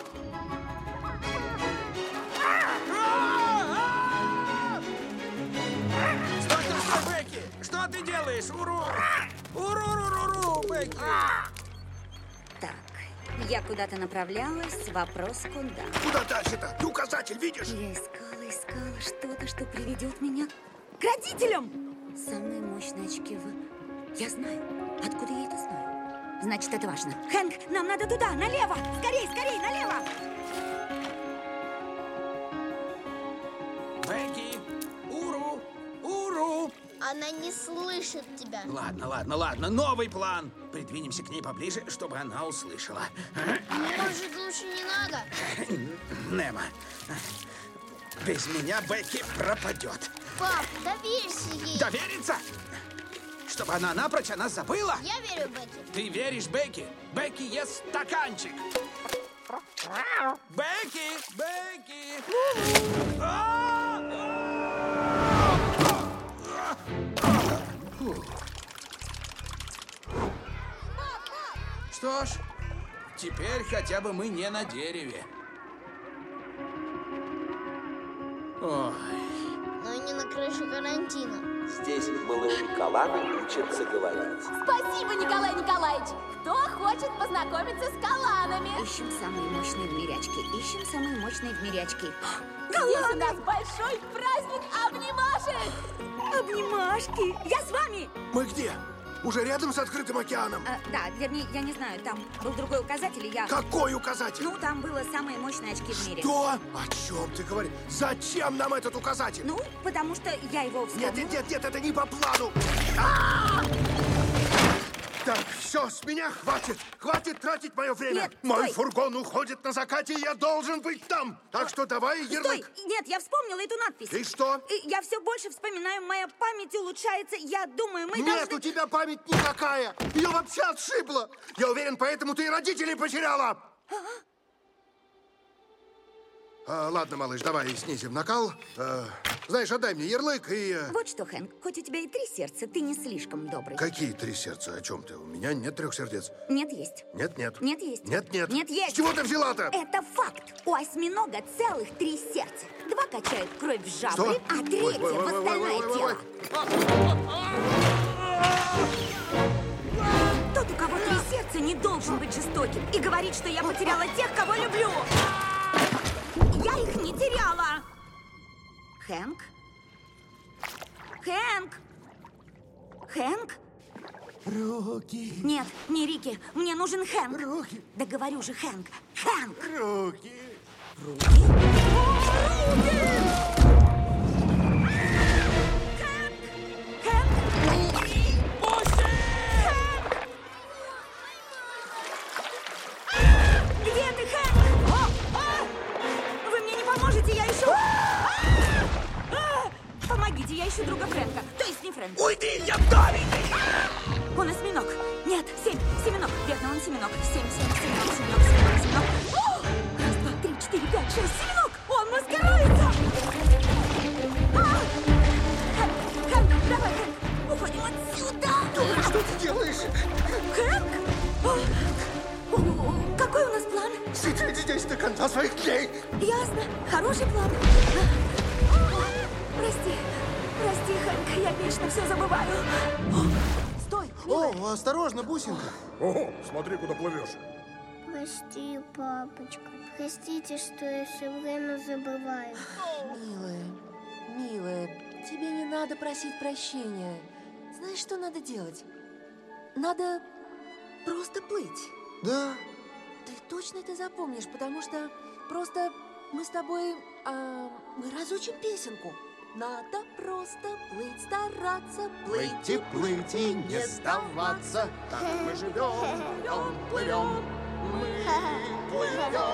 Стой, стой, стой, Бекки! Что ты делаешь? Уру! Уру-ру-ру-ру, Бекки! Так, я куда-то направлялась. Вопрос куда? Куда дальше-то? Ты указатель видишь? Я искала, искала что-то, что приведет меня к родителям. Самые мощные очки в... Я знаю. Откуда я это знаю? Значит, это важно. Хэнк, нам надо туда, налево! Скорей, скорей, налево! Она не слышит тебя. Ладно, ладно, ладно, новый план. Придвинемся к ней поближе, чтобы она услышала. Может, лучше не надо? Немо, Без меня Бекки пропадет. Пап, доверься ей. Довериться? Чтобы она напрочь о нас забыла? Я верю Бекки. Ты веришь Бекки? Бекки ест стаканчик. Бекки! Бекки! Что ж, теперь хотя бы мы не на дереве. Ой. Но и не на крыше карантина. Здесь малыши Каланы учатся говорить. Спасибо, Николай Николаевич. Кто хочет познакомиться с каланами? Ищем самые мощные в мире очки. Ищем самые мощные в мире очки. Здесь у нас большой праздник обнимашек. Обнимашки. Я с вами. Мы где? Уже рядом с открытым океаном? А, да, вернее, я не знаю, там был другой указатель, и я... Какой указатель? Ну, там было самые мощные очки в мире. Что? О чем ты говоришь? Зачем нам этот указатель? Ну, потому что я его вспомнила. Нет, нет, нет, нет, это не по плану. А! Так, все, с меня хватит. Хватит тратить мое время. Нет, Мой стой. фургон уходит на закате, и я должен быть там. Так что давай, Стой! ярлык. Нет, я вспомнила эту надпись. И что? Я все больше вспоминаю, моя память улучшается. Я думаю, мы Нет, должны... у тебя память никакая. Ее вообще отшибло. Я уверен, поэтому ты и родителей потеряла. А, ладно, малыш, давай снизим накал. Э, знаешь, отдай мне ярлык и... э, Вот что, Хэнк, хоть у тебя и три сердца, ты не слишком добрый. Какие три сердца? О чем ты? У меня нет трех сердец. Нет, есть. Нет, нет. Нет, есть. Нет, нет. Нет, есть. С чего ты взяла-то? Это факт. У осьминога целых три сердца. Два качают кровь в жабры, Что? а третье Ой, ой, в остальное ой, ой, тело. Тот, у кого три сердца, не должен быть жестоким и говорить, что я потеряла тех, кого люблю. Я их не теряла. Хэнк? Хэнк? Хэнк? Руки. Нет, не Рики. Мне нужен Хэнк. Руки. Да говорю же, Хэнк. Хэнк. Руки. Где ищу друга Фрэнка. То есть не Фрэнка. Уйди, я вдовий! Он осьминог. Нет, семь. Семенок. Верно, он семенок. Семь, семь, семенок, семенок, семенок, семенок. О! Раз, два, три, четыре, пять, шесть. Семенок! Он маскируется! А! Хэнк, Хэнк, давай, Хэнк. Уходим отсюда! Что ты делаешь? Хэнк? О, о, Какой у нас план? Сидеть здесь до конца своих дней. Ясно. Хороший план. Прости. Прости, Хэнк, я вечно все забываю. Стой, О, осторожно, бусинка. Ого, смотри, куда плывешь. Прости, папочка. Простите, что я все время забываю. Милая, милая, тебе не надо просить прощения. Знаешь, что надо делать? Надо просто плыть. Да, Ты точно это запомнишь, потому что просто мы с тобой... а, мы разучим песенку. Надо просто плыть, стараться плыть. плыть и плыть и не сдаваться. Так мы живем, плывем, плывем. Мы плывем.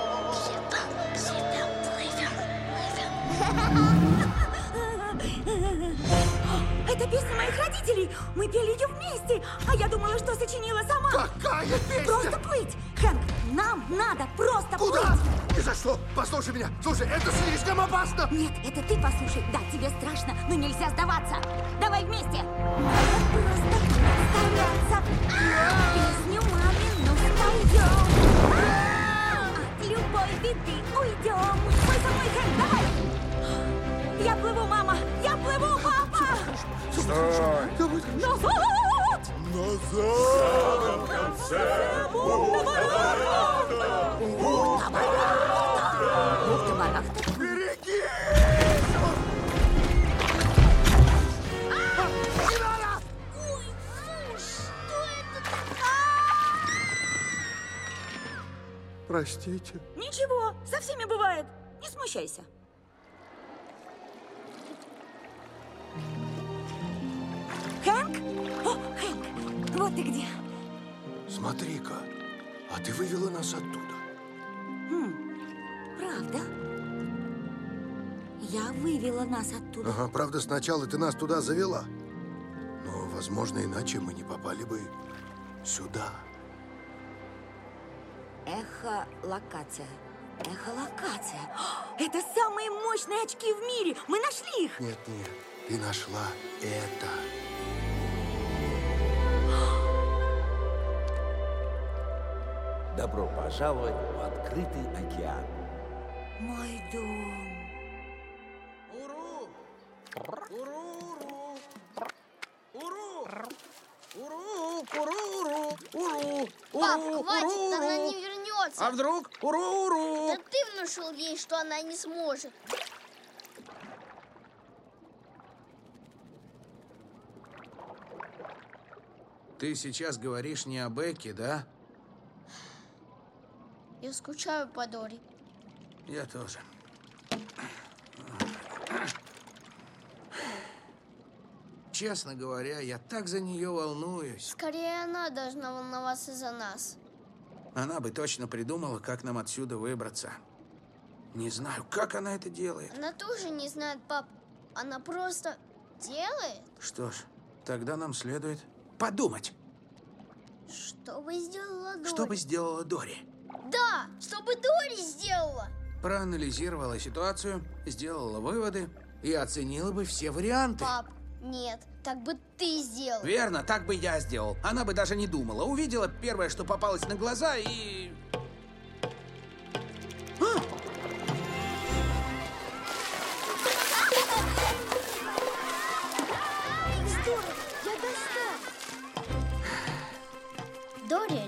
Это песня моих родителей. Мы пели ее вместе. А я думала, что сочинила сама. Какая песня? Просто плыть. Хэнк, нам надо просто Куда? плыть. Ни за что. Послушай меня. Слушай, это слишком опасно. Нет, это ты послушай. Да, тебе страшно, но нельзя сдаваться. Давай вместе. Надо просто стараться. Песню мамину споем. От любой беды уйдем. Я плыву, мама. Я плыву, папа. Стой! Назад! Назад! В конце Бухта-барахта. Простите. Ничего, со всеми бывает. Не смущайся. Хэнк? О, Хэнк, вот ты где. Смотри-ка, а ты вывела нас оттуда. Хм, правда? Я вывела нас оттуда. Ага, правда, сначала ты нас туда завела. Но, возможно, иначе мы не попали бы сюда. Эхолокация. Эхолокация. О, Это самые мощные очки в мире. Мы нашли их. Нет, нет, ты нашла это. Добро пожаловать в открытый океан. Мой дом. Уру! Уру-уру! Уру! Уру! Уру-уру! Уру! Пап, Уру! хватит, Уру! она Уру! не вернется. А вдруг? Уру-уру! Да ты внушил ей, что она не сможет. Ты сейчас говоришь не о Бекке, да? Я скучаю по Дори. Я тоже. Честно говоря, я так за нее волнуюсь. Скорее она должна волноваться за нас. Она бы точно придумала, как нам отсюда выбраться. Не знаю, как она это делает. Она тоже не знает, пап. Она просто делает. Что ж, тогда нам следует подумать, Что бы сделала Дори? что бы сделала Дори. Да, что бы Дори сделала. Проанализировала ситуацию, сделала выводы и оценила бы все варианты. Пап, нет, так бы ты сделал. Верно, так бы я сделал. Она бы даже не думала. Увидела первое, что попалось на глаза и...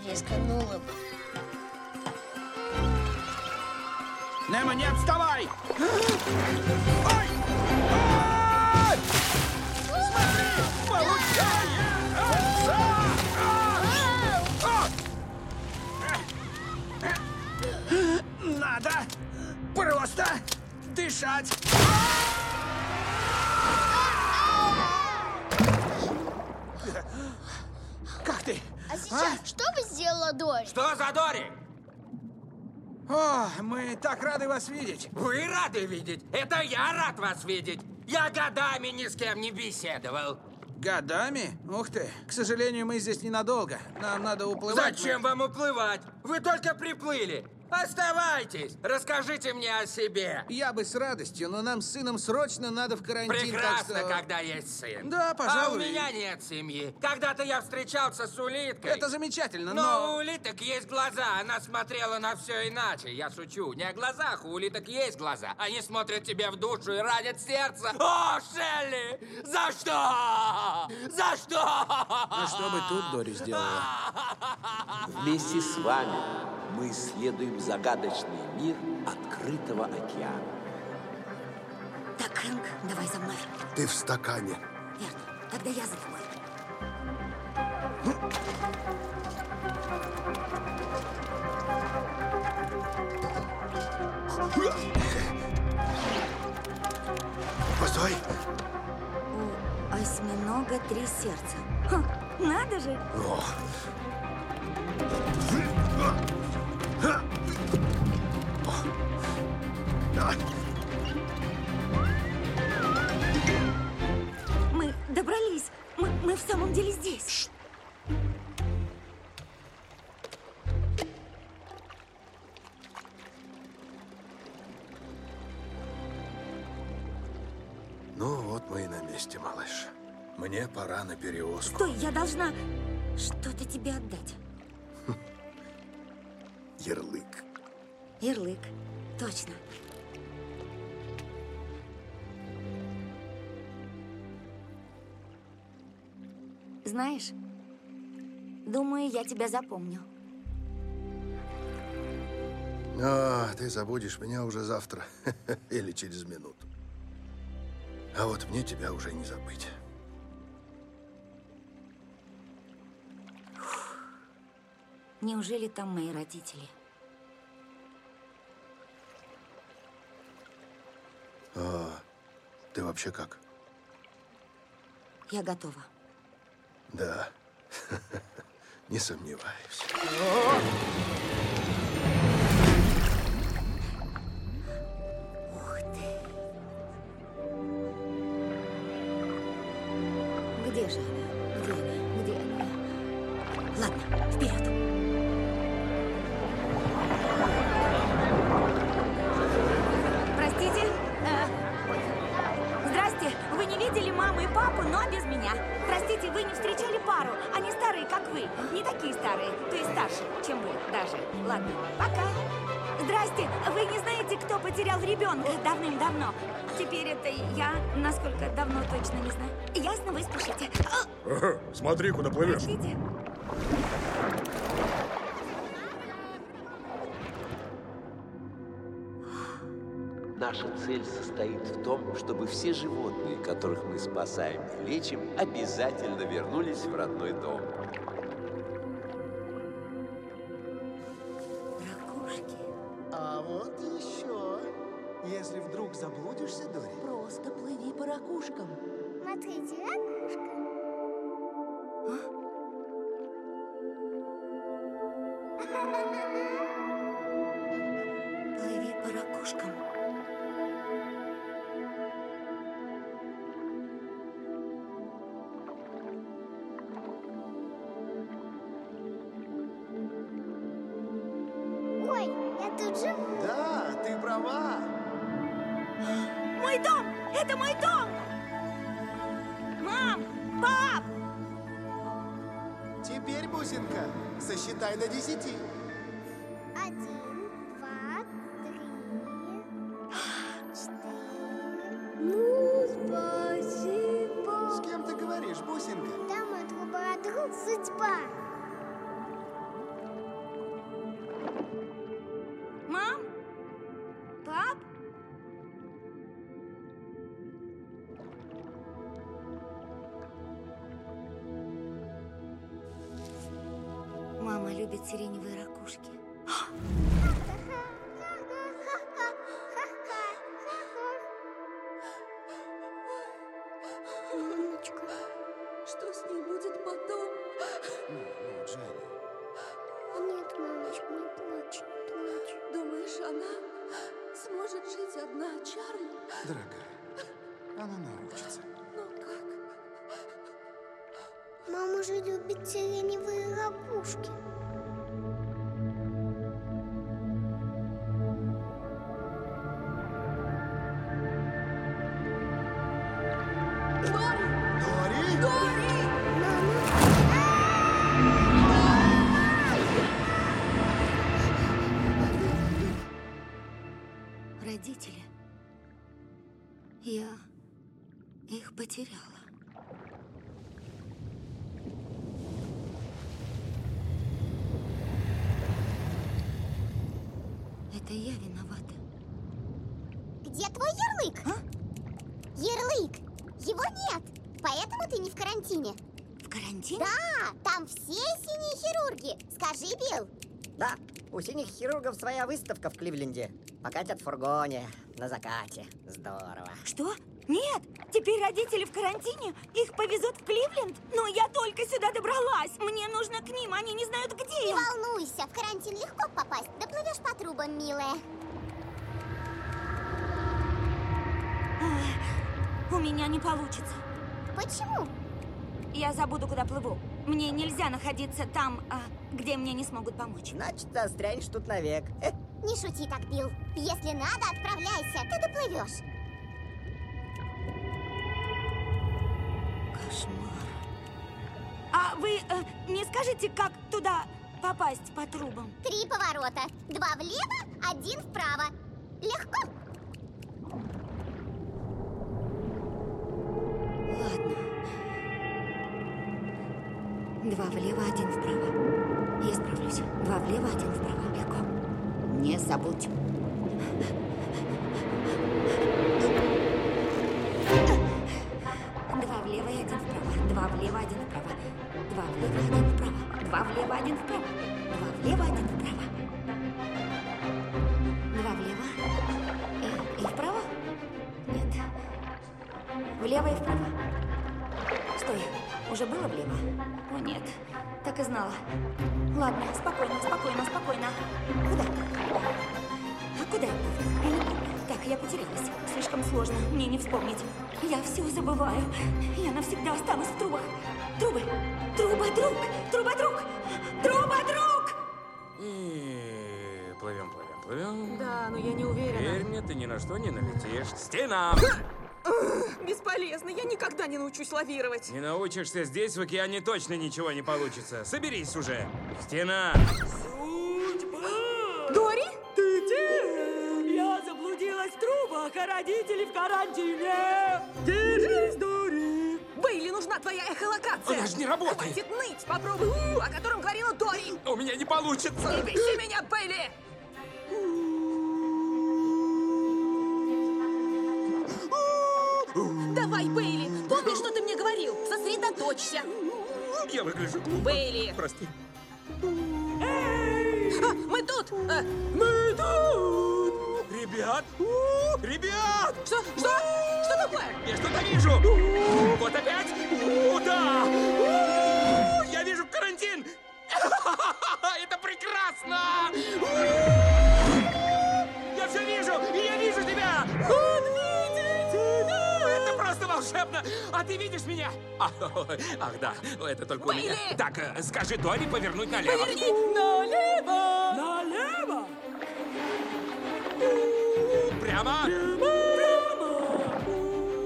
Дори рисканула бы. Немо, не отставай! Ой! Ай! Смотри! Получается! Надо просто дышать. Ты? А сейчас что бы сделала Дори? Что за Дори? О, мы так рады вас видеть. Вы рады видеть? Это я рад вас видеть. Я годами ни с кем не беседовал. Годами? Ух ты. К сожалению, мы здесь ненадолго. Нам надо уплывать. Зачем вам уплывать? Вы только приплыли. Оставайтесь. Расскажите мне о себе. Я бы с радостью, но нам с сыном срочно надо в карантин. Прекрасно, так что... когда есть сын. Да, А у пожалуй. меня нет семьи. Когда-то я встречался с улиткой. Это замечательно, но... но... у улиток есть глаза. Она смотрела на все иначе. Я шучу. Не о глазах. У улиток есть глаза. Они смотрят тебе в душу и ранят сердце. О, Шелли! За что? За что? А что бы тут Дори сделала? Вместе с вами мы исследуем загадочный мир открытого океана. Так, Хэнк, давай за мной. Ты в стакане. Верно. Тогда я за тобой. Постой! У осьминога три сердца. Ха, надо же! О. Мы добрались. Мы, мы в самом деле здесь. Ну вот мы и на месте, малыш. Мне пора на перевозку. Стой, я должна что-то тебе отдать. Ярлык. Ярлык. Точно. Знаешь, думаю, я тебя запомню. А, ты забудешь меня уже завтра или через минуту. А вот мне тебя уже не забыть. Неужели там мои родители? А, ты вообще как? Я готова. Да, не сомневаюсь. Смотри, куда плывешь. Простите. Наша цель состоит в том, чтобы все животные, которых мы спасаем и лечим, обязательно вернулись в родной дом. А вот еще. Если вдруг заблудишься, Дори, Просто плыви по ракушкам. Смотрите, ракушка. Плыви сосчитай до десяти. Мама же любит сиреневые ракушки. У синих хирургов своя выставка в Кливленде. Покатят в фургоне на закате. Здорово. Что? Нет, теперь родители в карантине. Их повезут в Кливленд. Но я только сюда добралась. Мне нужно к ним, они не знают, где Не волнуйся, в карантин легко попасть. Доплывешь по трубам, милая. У меня не получится. Почему? Я забуду, куда плыву. Мне нельзя находиться там, а, где мне не смогут помочь. Значит, застрянешь тут навек. Не шути так, Билл. Если надо, отправляйся. Ты доплывешь. Кошмар. А вы э, не скажете, как туда попасть по трубам? Три поворота. Два влево, один вправо. Легко? Два влево, один вправо. Я справлюсь. Два влево, один вправо. Легко. Не забудь. Два влево и один вправо. Два влево, один вправо. Два влево, один вправо. Два влево, один вправо. Два влево, один вправо. Два влево и, и вправо? Нет. Влево и вправо. Стой, уже было влево? Нет, так и знала. Ладно, спокойно, спокойно, спокойно. Куда? А куда? Я не помню. Так, я потерялась. Слишком сложно, мне не вспомнить. Я все забываю. Я навсегда останусь в трубах. Трубы! Труба-друг! Труба-друг! Труба-друг! И плывем, плывем, плывем. Да, но я не уверена. Верь мне, ты ни на что не налетишь. Стена! Бесполезно, я никогда не научусь лавировать. Не научишься здесь, в океане точно ничего не получится. Соберись уже. Стена. Дори? Ты где? Я заблудилась в трубах, а родители в карантине. Держись, Дори. Бейли, нужна твоя эхолокация. Она же не работает. Хватит ныть, попробуй «у», о котором говорила Дори. У меня не получится. Не беси меня, Бейли. Давай, Бейли, помнишь, что ты мне говорил? Сосредоточься. Я выгляжу глупо. Бейли. Прости. А, мы тут! А, Мы тут! Ребят! Ребят! Что? Что? Что такое? Я что-то вижу! Вот опять! О, да! Я вижу карантин! Это прекрасно! Я все вижу! И я вижу тебя! Он просто волшебно! А ты видишь меня? А, Ах, да, это только у меня. Бейли! Так, э, скажи Дори повернуть налево. Поверни! Налево! Налево! Прямо!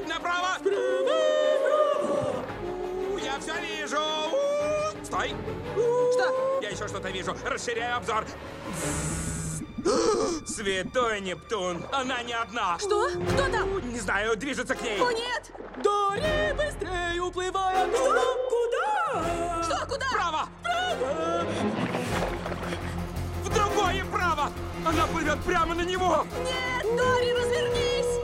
Направо! Я все вижу! Стой! Что? Я еще что-то вижу. Расширяю обзор. Святой Нептун! Она не одна! Что? Кто там? Не знаю, движется к ней. О, нет! Дори, быстрее уплывай оттуда! Куда? Что? Куда? Право! Право! В другое право! Она плывет прямо на него! Нет, Дори, развернись!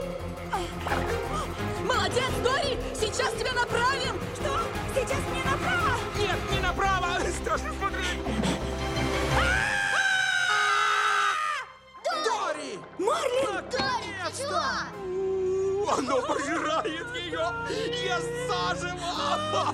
Молодец, Дори! Сейчас тебя направим! Что? Сейчас мне Я заживо!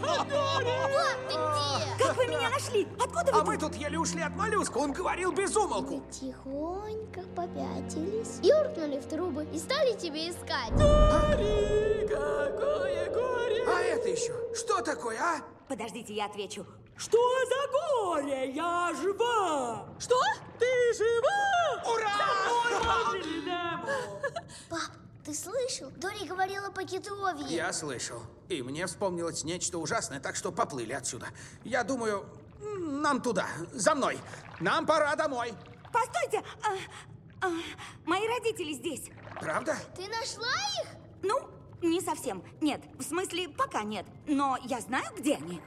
Вот ты где! Как вы меня нашли? Откуда А мы тут еле ушли от моллюска, он говорил без умолку. Тихонько попятились, юркнули в трубы и стали тебя искать. Дори, какое горе! А это еще что такое, а? Подождите, я отвечу. Что за горе? Я жива! Что? Ты жива? Ура! Пап, ты слышал? Дори говорила по китовье. Я слышал. И мне вспомнилось нечто ужасное, так что поплыли отсюда. Я думаю, нам туда, за мной. Нам пора домой. Постойте! а, а, мои родители здесь. Правда? Ты нашла их? Ну, не совсем. Нет, в смысле, пока нет. Но я знаю, где они.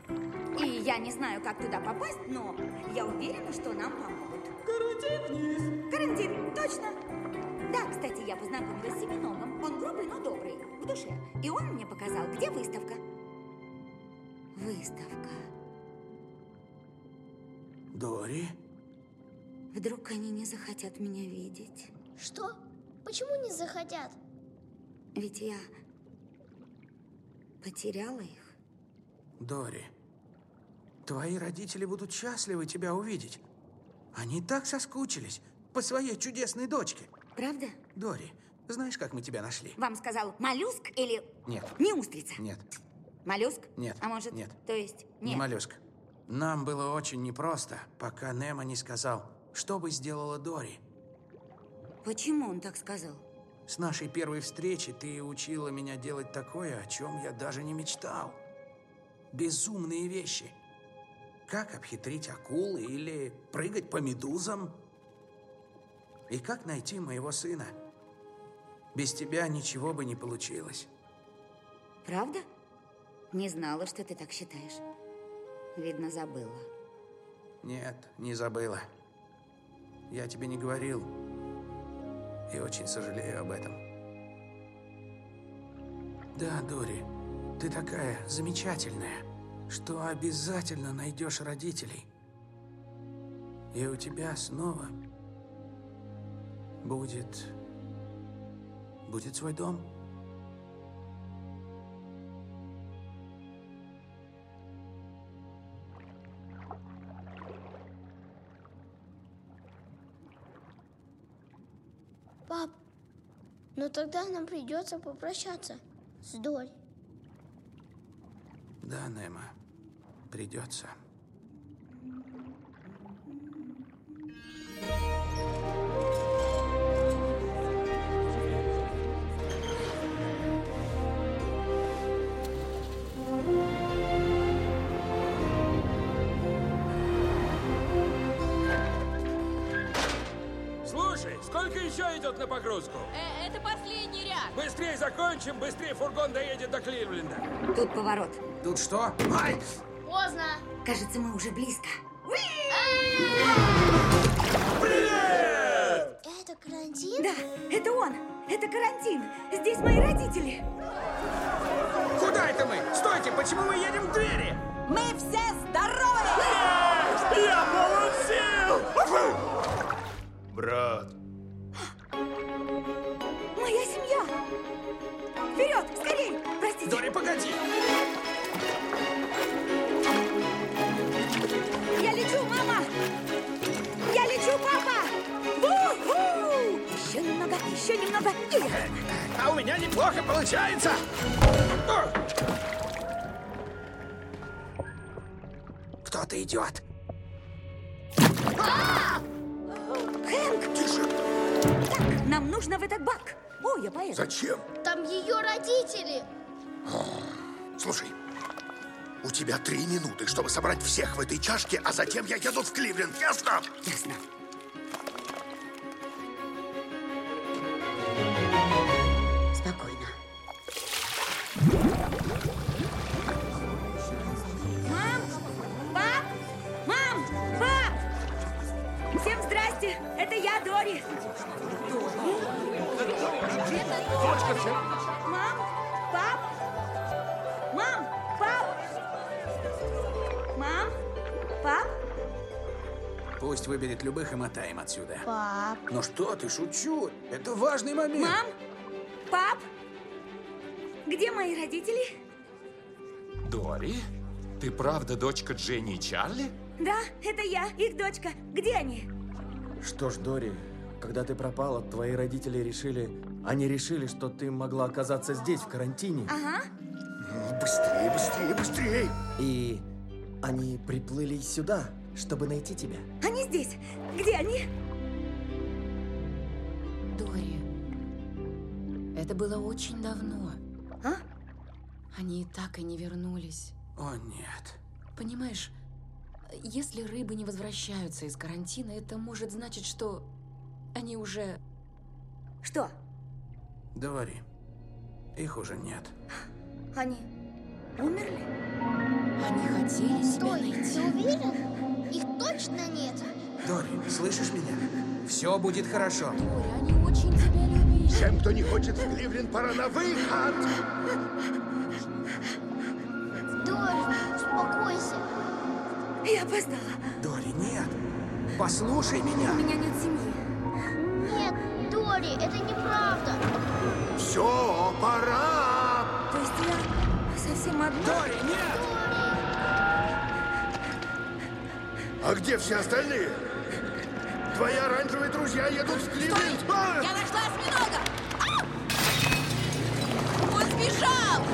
И я не знаю, как туда попасть, но я уверена, что нам помогут. Карантин вниз! Карантин, точно. Да, кстати, я познакомилась с Семеногом. Он грубый, но добрый, в душе. И он мне показал, где выставка. Выставка. Дори? Вдруг они не захотят меня видеть. Что? Почему не захотят? Ведь я потеряла их. Дори, твои родители будут счастливы тебя увидеть. Они так соскучились по своей чудесной дочке. Правда? Дори, знаешь, как мы тебя нашли? Вам сказал моллюск или Нет. не устрица? Нет, Моллюск? Нет. А может, Нет. то есть не нет? моллюск. Нам было очень непросто, пока Немо не сказал, что бы сделала Дори. Почему он так сказал? С нашей первой встречи ты учила меня делать такое, о чем я даже не мечтал. Безумные вещи. Как обхитрить акул или прыгать по медузам. И как найти моего сына. Без тебя ничего бы не получилось. Правда? Не знала, что ты так считаешь. Видно, забыла. Нет, не забыла. Я тебе не говорил. И очень сожалею об этом. Да, Дори, ты такая замечательная, что обязательно найдешь родителей. И у тебя снова будет... будет свой дом. Пап, ну тогда нам придется попрощаться с Дори. Да, Немо, придется. Идет на погрузку? Э, это последний ряд. Быстрее закончим, быстрее фургон доедет до Кливленда. Тут поворот. Тут что? Ай! Поздно. Кажется, мы уже близко. Это карантин? Да, это он. Это карантин. Здесь мои родители. Куда это мы? Стойте, почему мы едем к двери? Мы все здоровы! Я полон сил! Брат. Еще немного. И... А у меня неплохо получается. Кто-то идет. Хэнк! Тише. Так, нам нужно в этот бак. О, я поеду. Зачем? Там ее родители. Слушай, у тебя три минуты, чтобы собрать всех в этой чашке, а затем я еду в Кливленд, ясно? Ясно. Мам! Пап! Мам! Пап! Мам! Пап! Пусть выберет любых и мотаем отсюда. Пап. Ну что ты, шучу. Это важный момент. Мам! Пап! Где мои родители? Дори, ты правда дочка Дженни и Чарли? Да, это я, их дочка. Где они? Что ж, Дори, когда ты пропала, твои родители решили... Они решили, что ты могла оказаться здесь, в карантине. Ага. Быстрее, быстрее, быстрее! И они приплыли сюда, чтобы найти тебя. Они здесь. Где они? Дори, это было очень давно. А? Они так и не вернулись. О, нет. Понимаешь, если рыбы не возвращаются из карантина, это может значить, что они уже... Что? Дори, их уже нет. Они умерли? Они хотели Стой, найти. ты уверен? Их точно нет. Дори, слышишь меня? Все будет хорошо. Дори, они очень тебя любили. Всем, кто не хочет в Кливленд, пора на выход! Дори, успокойся. Я опоздала. Дори, нет. Послушай меня. У меня нет семьи. Дори, это неправда. Все, пора! То есть я совсем одна? Дори, нет! А где все остальные? Твои оранжевые друзья едут в Кливленд! А! Я нашла осьминога! А! Он сбежал!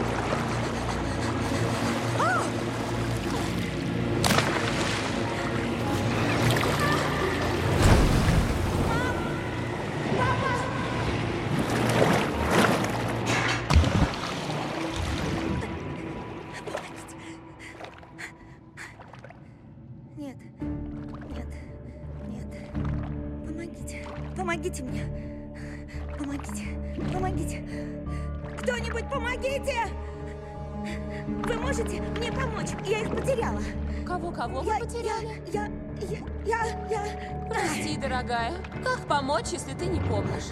Дорогая. Как помочь, если ты не помнишь?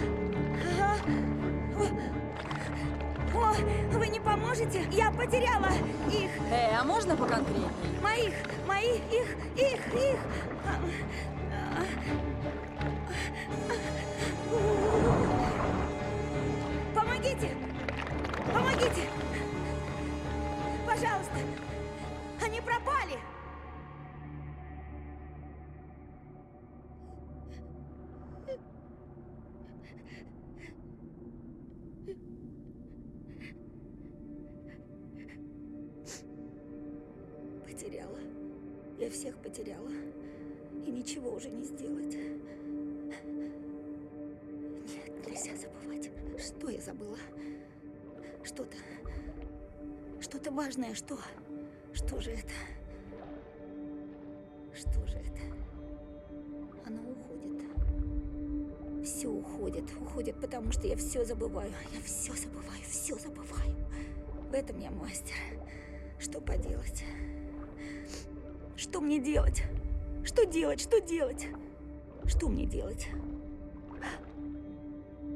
О, вы не поможете? Я потеряла их. Э, а можно поконкретнее? Моих, моих, их, их, их. Потеряла. И ничего уже не сделать. Нет, нельзя забывать. Что я забыла? Что-то... Что-то важное. Что? Что же это? Что же это? Оно уходит. Все уходит. уходит, потому что я все забываю. Я все забываю, все забываю. В этом я мастер. Что поделать? Что мне делать? Что делать? Что делать? Что мне делать?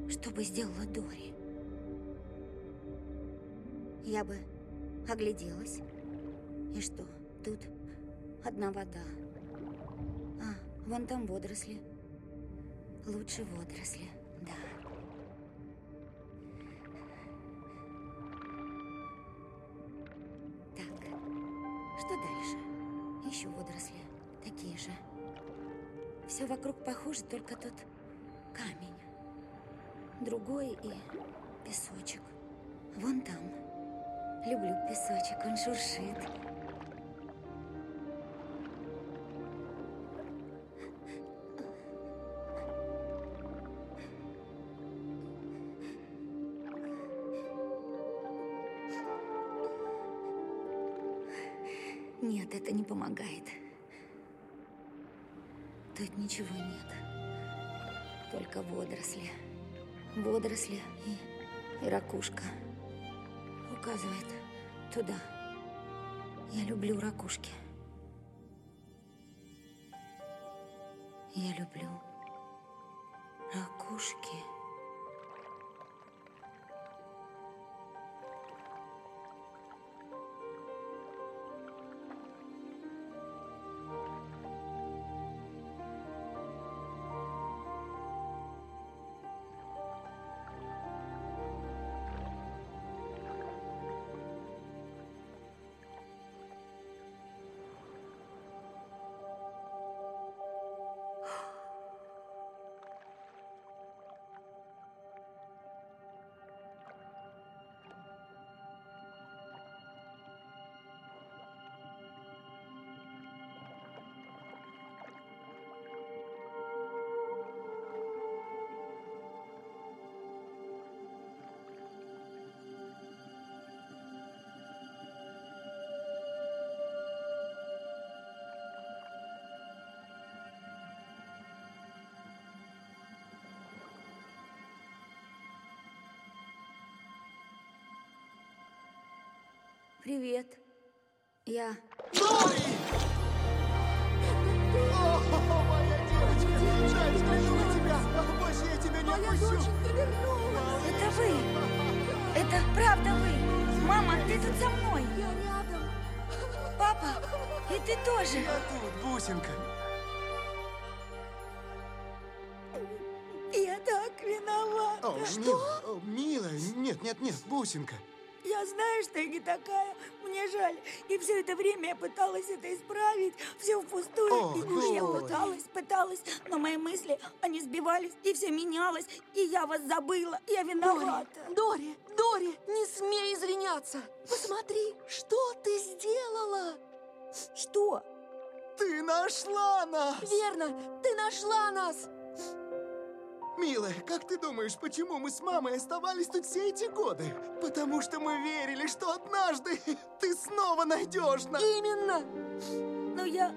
Что бы сделала Дори? Я бы огляделась. И что? Тут одна вода. А, вон там водоросли. Лучше водоросли, да. Так, что дальше? Еще водоросли. Такие же. Все вокруг похоже, только тут камень. Другой и песочек. Вон там. Люблю песочек, он шуршит. Водоросли и, и ракушка. Указывает туда. Я люблю ракушки. Я люблю ракушки. Привет. Я... Это вы! Это правда вы! Мама, ты тут со мной! Я рядом. Папа, и ты тоже! Я тут, бусинка. Я так виновата. О, милая, о, милая, нет, нет, нет, бусинка. Я знаю, что я не такая. Мне жаль. И все это время я пыталась это исправить. Все впустую. О, и уж я Дори. пыталась, пыталась. Но мои мысли, они сбивались, и все менялось. И я вас забыла. Я виновата. Дори, Дори, не смей извиняться. Посмотри, что ты сделала. Что? Ты нашла нас! Верно, ты нашла нас. Милая, как ты думаешь, почему мы с мамой оставались тут все эти годы? Потому что мы верили, что однажды ты снова найдешь нас. Именно. Но я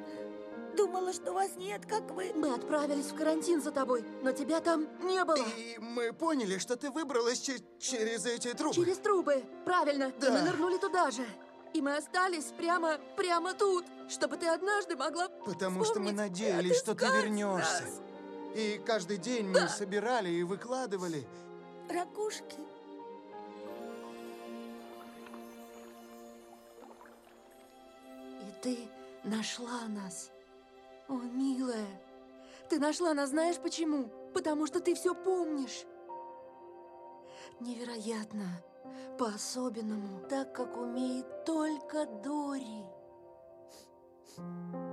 думала, что вас нет, как вы. Мы отправились в карантин за тобой, но тебя там не было. И мы поняли, что ты выбралась че- через эти трубы. Через трубы, правильно. Да. И мы нырнули туда же. И мы остались прямо, прямо тут, чтобы ты однажды могла Потому что мы надеялись, что ты вернешься. нас. И каждый день мы собирали и выкладывали. Ракушки. И ты нашла нас. О, милая, ты нашла нас, знаешь почему? Потому что ты все помнишь. Невероятно, по-особенному, так, как умеет только Дори.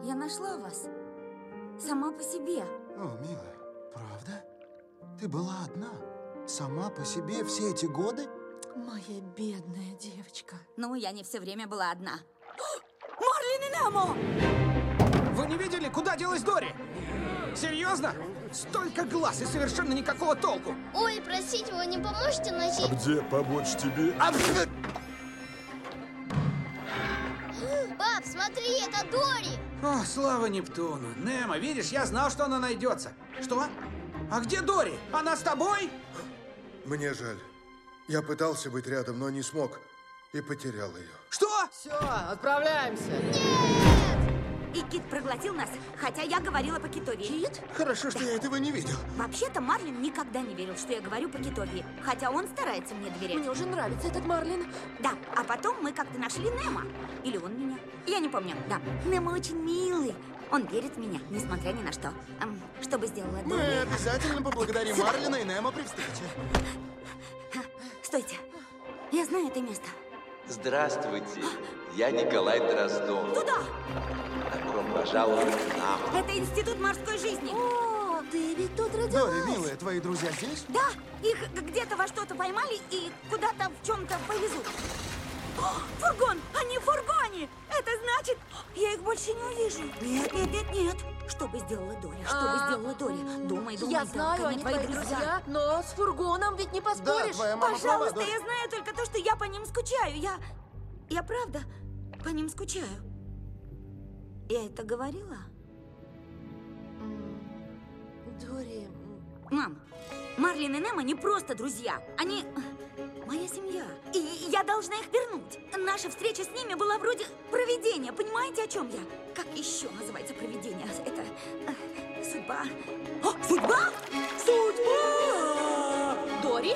Я нашла вас. Сама по себе. О, милая, правда? Ты была одна? Сама по себе все эти годы? Моя бедная девочка. Ну, я не все время была одна. Марлин и Немо! Вы не видели, куда делась Дори? Серьезно? Столько глаз и совершенно никакого толку. Ой, простите, вы не поможете найти... Где помочь тебе? Пап, смотри, это Дори! О, слава Нептуну. Немо, видишь, я знал, что она найдется. Что? А где Дори? Она с тобой? Мне жаль. Я пытался быть рядом, но не смог. И потерял ее. Что? Все, отправляемся. И кит проглотил нас, хотя я говорила по-китовии. Кит? Хорошо, что я этого не видел. Вообще-то Марлин никогда не верил, что я говорю по-китовии, хотя он старается мне доверять. Мне уже нравится этот Марлин. Да, а потом мы как-то нашли Немо. Или он меня. Я не помню, да. Немо очень милый. Он верит в меня, несмотря ни на что. Эм, что бы сделала Мы Дори? обязательно поблагодарим Марлина и Немо при встрече. Стойте. Я знаю это место. Здравствуйте, я Николай Дроздов. Туда! Добро пожаловать к нам. Это институт морской жизни. О, ты ведь тут родилась. Дори, милая, твои друзья здесь? Да, их где-то во что-то поймали и куда-то в чем-то повезут. О, фургон! Они в фургоне! Это значит, я их больше не увижу. Нет, нет, нет, нет. Что бы сделала Дори? Что бы А, сделала Дори? Думай, думай, Я да, знаю, они твои друзья, но с фургоном ведь не поспоришь. Пожалуйста, я знаю только то, что я по ним скучаю. Я... Я правда по ним скучаю. Я это говорила? Дори... Мам, Марлин и Немо не просто друзья. Они э, моя семья. И я должна их вернуть. Наша встреча с ними была вроде проведения. Понимаете, о чем я? Как еще называется проведение? Это э, судьба. О, судьба? Судьба! Дори?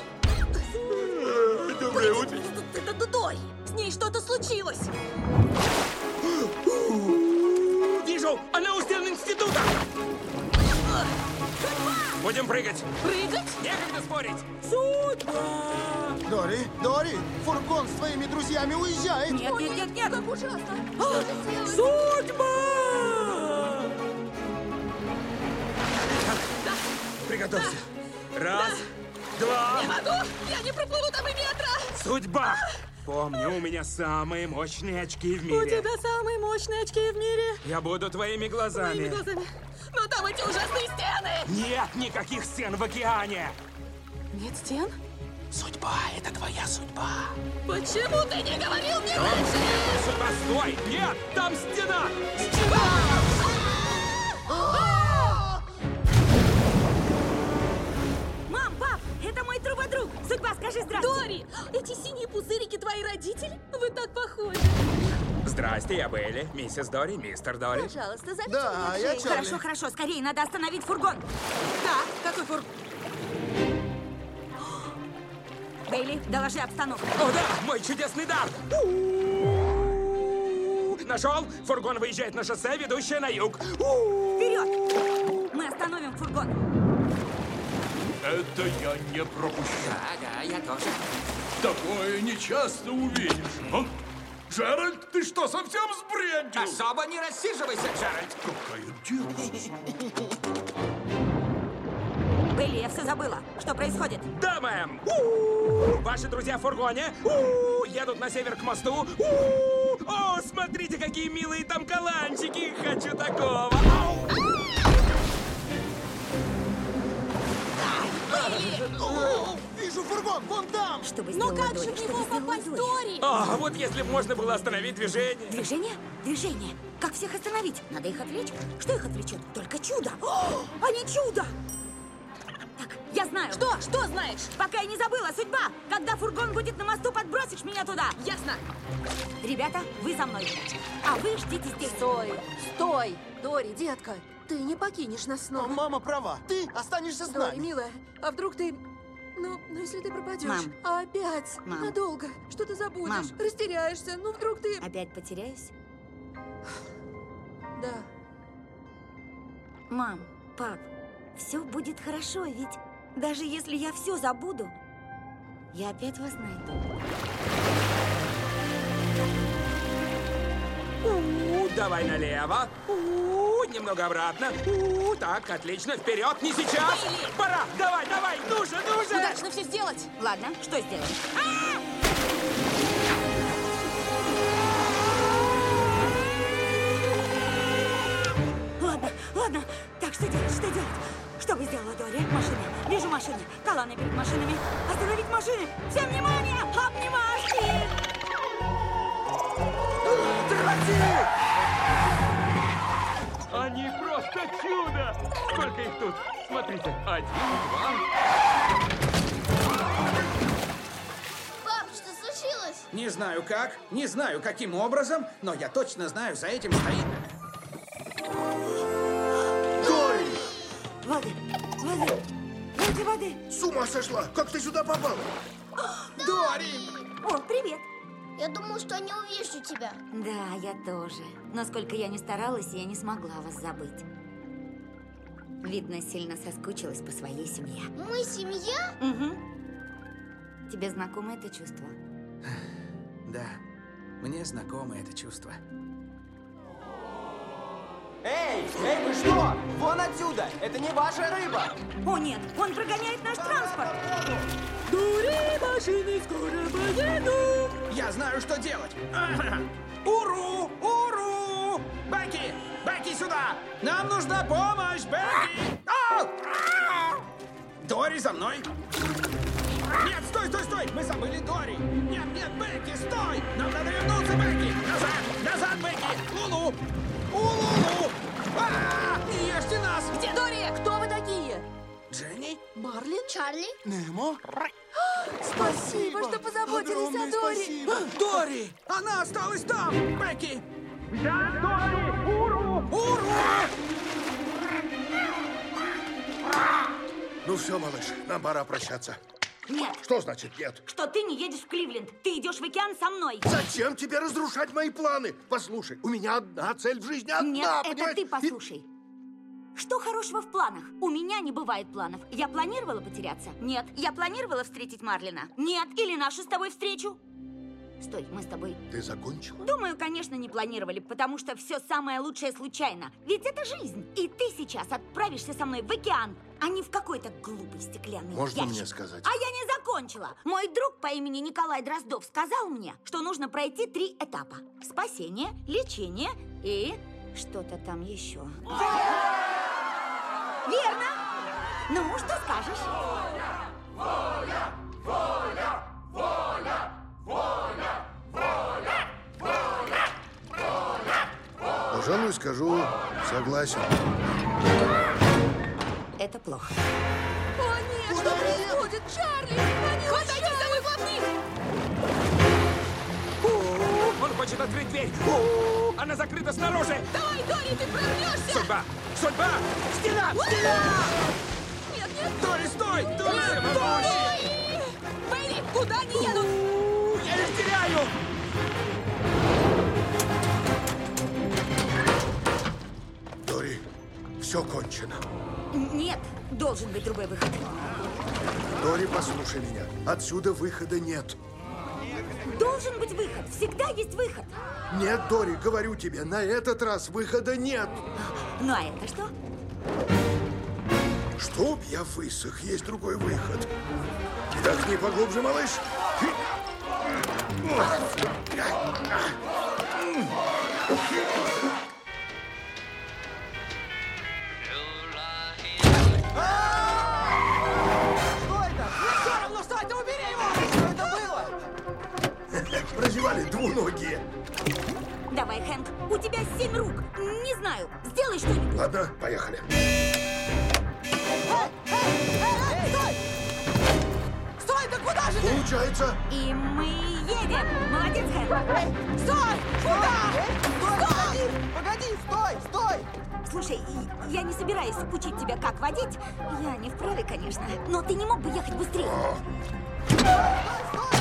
Доброе утро. Это Дори. С ней что-то случилось. Вижу! Она у стен института! Будем прыгать! Прыгать? Некогда спорить! Судьба! Дори, Дори, фургон с твоими друзьями уезжает. Нет, нет, нет, нет. Как ужасно. Судьба! Приготовься! Раз, два... Не могу! Я не проплыву там и метра! Судьба! Помни, у меня самые мощные очки в У мире. тебя самые мощные очки в мире. Я буду твоими глазами. Моими глазами. Но там эти ужасные стены! Нет никаких стен в океане! Нет стен? Судьба — это твоя судьба. Почему ты не говорил мне Там раньше? Судьба, стой! Нет, там стена! Мам, скажи здрасте. Дори, эти синие пузырики твои родители? Вы так похожи. Здрасте, я Белли, миссис Дори, мистер Дори. Пожалуйста, зовите Да, меня я Джейн. Чарли. Хорошо, хорошо, скорее, надо остановить фургон. Так, какой фур... Бейли, доложи обстановку. О, да, мой чудесный дар! Нашел? Фургон выезжает на шоссе, ведущее на юг. Вперед! Мы остановим фургон. Это я не пропущу. Ага, я тоже. Такое не часто увидишь. А? Джеральд, ты что, совсем сбрендил? Особо не рассиживайся, Джеральд. Какая дерзость. Бейли, я все забыла. Что происходит? Да, мэм! Ваши друзья в фургоне У-у-у. едут на север к мосту. О, смотрите, какие милые там каланчики! Хочу такого! Ау! Вижу фургон, вон там! Что бы Но сделала как же в него попасть, Дори? А, вот если бы можно было остановить движение. Движение? Движение. Как всех остановить? Надо их отвлечь? Что их отвлечет? Только чудо. О, они чудо! Так, я знаю. Что? Что знаешь? Пока я не забыла, судьба! Когда фургон будет на мосту, подбросишь меня туда. Ясно. Ребята, вы за мной. А вы ждите здесь. Стой, стой. Дори, детка, ты не покинешь нас Но снова. мама права. Ты останешься с Дори, нами. милая, а вдруг ты... Ну, ну если ты пропадешь, Мам. опять, Мам. надолго, что ты забудешь, Мам. растеряешься, ну вдруг ты... Опять потеряюсь? Да. Мам, пап, все будет хорошо, ведь даже если я все забуду, я опять вас найду. У, давай налево. У, немного обратно. У, так, отлично. Вперед, не сейчас. Пора. Давай, давай, ну же, ну же. Удачно все сделать. Ладно, что сделаем? Ладно, ладно. Так, что делать, что делать? Что бы сделала Дори? Машины. Вижу машины. Колонны перед машинами. Остановить машины. Всем внимание! Обнимашки! Они просто чудо! Сколько их тут? Смотрите, один, два. Пап, что случилось? Не знаю как, не знаю каким образом, но я точно знаю, за этим стоит... Дори! Воды, воды, воды, воды. С ума сошла! Как ты сюда попала? Дори! О, привет. Я думал, что они увижу тебя. Да, я тоже. Но сколько я не старалась, я не смогла вас забыть. Видно, сильно соскучилась по своей семье. Мы семья? Угу. Тебе знакомо это чувство? Да, мне знакомо это чувство. Эй, эй, вы что? Вон отсюда! Это не ваша рыба! О нет, он прогоняет наш транспорт! Дури, машины скоро поедут! Я знаю, что делать! Уру! Уру! Бекки! Бекки, сюда! Нам нужна помощь, Бекки! Ау! Дори, за мной! Нет, стой, стой, стой! Мы забыли Дори! Нет, нет, Бекки, стой! Нам надо вернуться, Бекки! Назад! Назад, Бекки! Лулу! Улулу! А! Не ешьте нас! Где Дори? Кто вы? Дженни? Марлин? Чарли? Немо? Спасибо, что позаботились о Дори. Дори! Она осталась там! Бекки! Я Дори! Уру! Уру! Ну все, малыш, нам пора прощаться. Нет, Что значит нет? что ты не едешь в Кливленд. Ты идешь в океан со мной. Зачем тебе разрушать мои планы? Послушай, у меня одна цель в жизни, одна, Нет, это понимаешь? ты послушай. Что хорошего в планах? У меня не бывает планов. Я планировала потеряться? Нет. Я планировала встретить Марлина? Нет. Или нашу с тобой встречу? Стой, мы с тобой... Ты закончила? Думаю, конечно, не планировали, потому что все самое лучшее случайно. Ведь это жизнь. И ты сейчас отправишься со мной в океан, а не в какой-то глупый стеклянный Можно ящик. мне сказать? А я не закончила. Мой друг по имени Николай Дроздов сказал мне, что нужно пройти три этапа. Спасение, лечение и что-то там еще. Верно? Ну, что скажешь? Пожалуй, скажу, согласен. Это плохо. О нет, что происходит, Чарли? Они Хватайтесь за мой плавник! Хочет открыть дверь. У, Она закрыта снаружи. Давай, Дори, ты прорвешься! Судьба! Судьба! Стена! Стена! Нет, нет! Дори, стой! Дори! Нет, Дори! Бэйли, куда они едут? Я их теряю! Дори, все кончено. Нет, должен быть другой выход. Дори, послушай меня. Отсюда выхода нет. Должен быть выход. Всегда есть выход. Нет, Дори, говорю тебе, на этот раз выхода нет. Ну а это что? Чтоб я высох, есть другой выход. Вдохни поглубже, малыш. Прозевали двуногие. Давай, Хэнк, у тебя семь рук. Не знаю, сделай что-нибудь. Ладно, поехали. Стой! Стой, да куда же ты? Получается. И мы едем. Молодец, Хэнк. Стой! Куда? Стой, погоди! Погоди, стой, стой! Слушай, я не собираюсь учить тебя, как водить. Я не вправе, конечно. Но ты не мог бы ехать быстрее. Эй,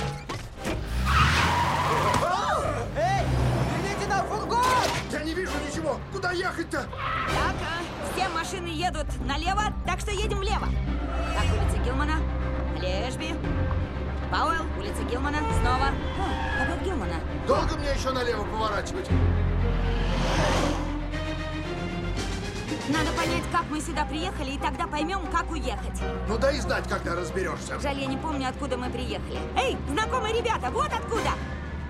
Я не вижу ничего. Куда ехать-то? Так, а, все машины едут налево, так что едем влево. Так, улица Гилмана, Лешби, Пауэлл, улица Гилмана, снова. О, опять Гилмана. Долго мне еще налево поворачивать? Надо понять, как мы сюда приехали, и тогда поймем, как уехать. Ну дай знать, когда разберешься. Жаль, я не помню, откуда мы приехали. Эй, знакомые ребята, вот откуда!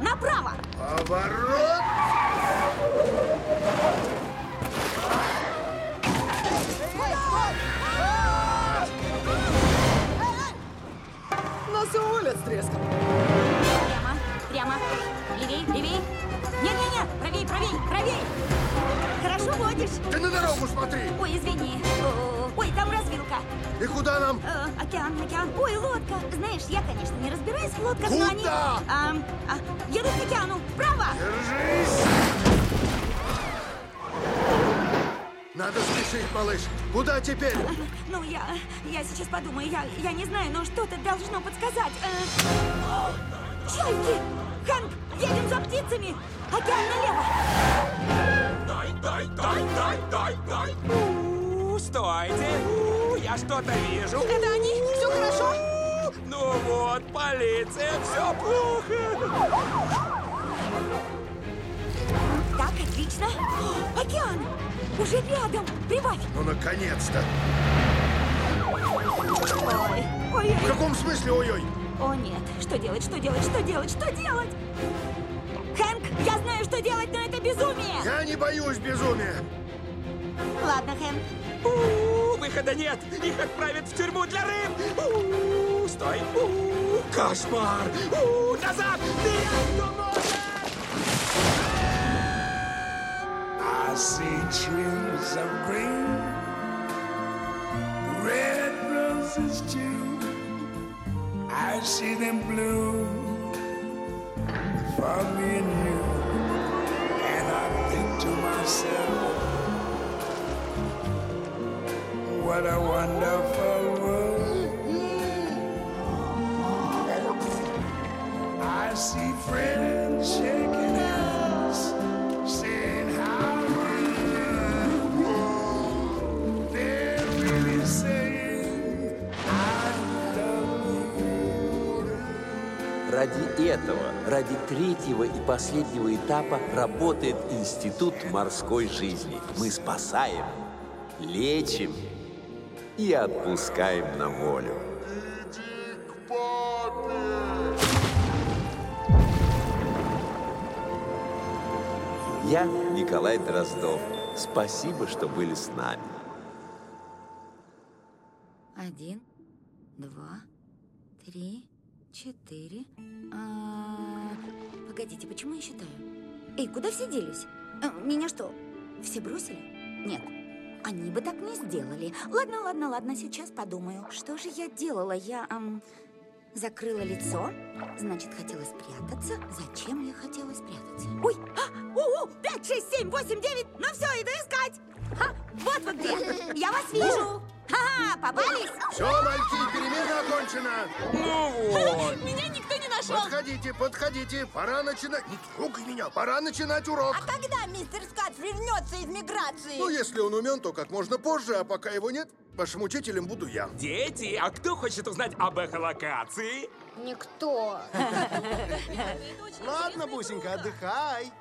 Направо! Поворот! Стой, стой! Нас и Оля стрескал. Прямо, прямо. Левей, левей. Нет, нет, нет, правей, правей, правей! Хорошо водишь. Ты на дорогу смотри! Ой, извини. О, Ой, там развилка. И куда нам? Э, океан, океан. Ой, лодка. Знаешь, я, конечно, не разбираюсь в лодках, но они... Куда? А, а, едут к океану. Право! Держись! Надо спешить, малыш. Куда теперь? Ну, я... Я сейчас подумаю. Я, я не знаю, но что-то должно подсказать. Э, о, Чайки! Хэнк, едем за птицами! Океан налево! Дай, дай, дай, дай, дай, дай. У, Стойте! У, Я что-то вижу. Это они? Все хорошо? Ну вот, полиция, все плохо. Так, отлично. Океан! Уже рядом! Прибавь! Ну, наконец-то! Ой, ой, В каком смысле ой-ой? О нет, что делать, что делать, что делать, что делать? Хэнк, я знаю, что делать, но это безумие! Я не боюсь безумия. Ладно, Хэнк. У, Выхода нет. Их отправят в тюрьму для рыб. У, Стой. У, Кошмар. У, Назад. Нет, кто может? I see trees of green, red roses too. I see them bloom for me and you. And I think to myself, what a wonderful world. I see friends этого, ради третьего и последнего этапа работает Институт морской жизни. Мы спасаем, лечим и отпускаем на волю. Я Николай Дроздов. Спасибо, что были с нами. Один, два, три, четыре. А, Погодите, почему я считаю? Эй, куда все делись? Э, Меня что, все бросили? Нет, они бы так не сделали. Ладно, ладно, ладно, сейчас подумаю. Что же я делала? Я ам, закрыла лицо, значит, хотела спрятаться. Зачем я хотела спрятаться? Ой, а, у, у, пять, шесть, семь, восемь, девять. Ну все, иду искать. Ха, вот вы где. Я вас вижу. Ха-ха, попались? Все, мальчики, перемена окончена. Ну вот. Меня никто не нашел. Подходите, подходите. Пора начинать. Не трогай меня. Пора начинать урок. А когда мистер Скат вернется из миграции? Ну, если он умен, то как можно позже, а пока его нет, вашим учителем буду я. Дети, а кто хочет узнать об эхолокации? Никто. Ладно, Бусенька, отдыхай.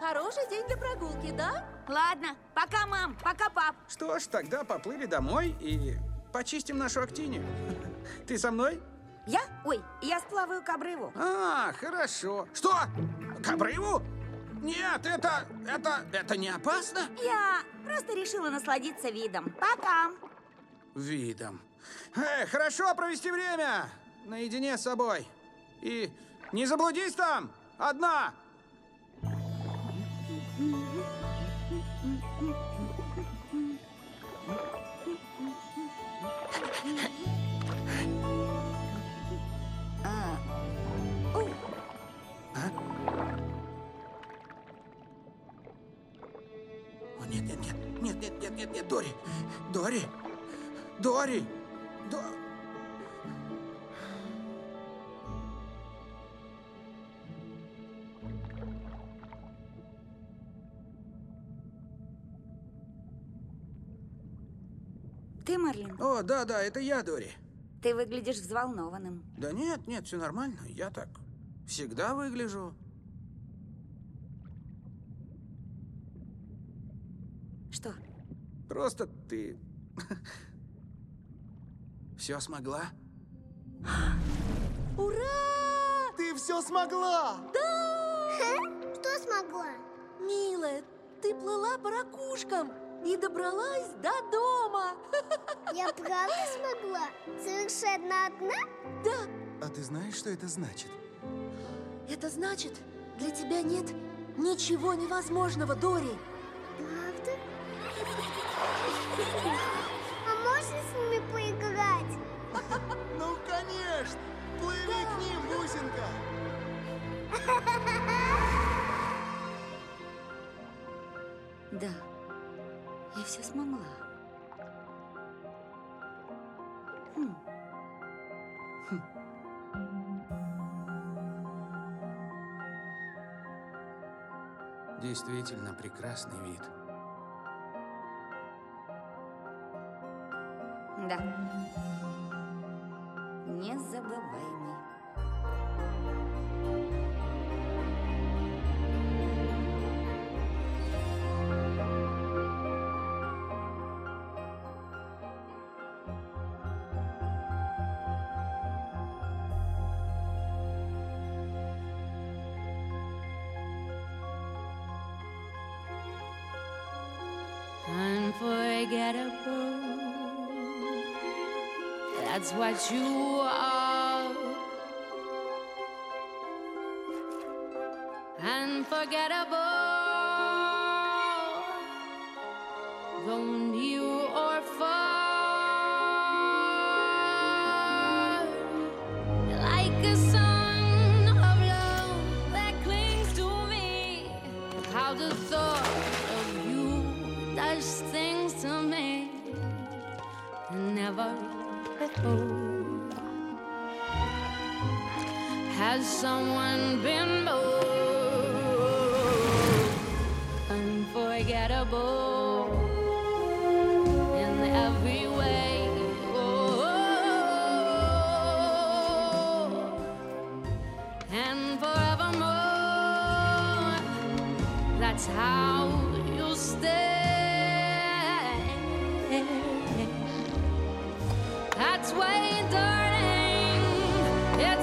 Хороший день для прогулки, да? Ладно, пока, мам, пока, пап. Что ж, тогда поплыли домой и почистим нашу актинию. Ты со мной? Я? Ой, я сплаваю к обрыву. А, хорошо. Что? К обрыву? Нет, это, это, это не опасно? Я просто решила насладиться видом. Пока. Видом. Э, хорошо провести время наедине с собой. И не заблудись там, одна. Нет, нет, нет, нет, нет, нет, нет, Дори, Дори, Дори. Ты, Марлин, О, да, да, это я, Дори. ты выглядишь взволнованным. Да нет, нет, все нормально. Я так всегда выгляжу. Что? Просто ты все смогла. Ура! Ты все смогла! Что смогла? Милая, ты плыла по ракушкам и добралась до дома. Я правда смогла? Совершенно одна? Да, А ты знаешь, что это значит? это значит, для тебя нет ничего невозможного, Дори. Правда? А можно с ними поиграть? Ну, конечно! Плыви к ним, бусинка! Да, я все смогла. Хм. Действительно прекрасный вид. Да. Незабываемый. What you are. Unforgettable.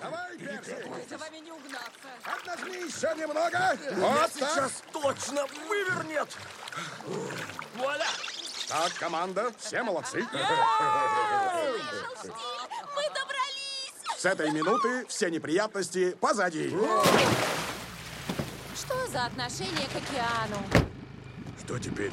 Давай, Перси! За вами не угнаться. Отнажми еще немного. Вот так. точно вывернет. Вуаля! Так, команда, все молодцы. Мы добрались! С этой минуты все неприятности позади. Что за отношение к океану? Что теперь?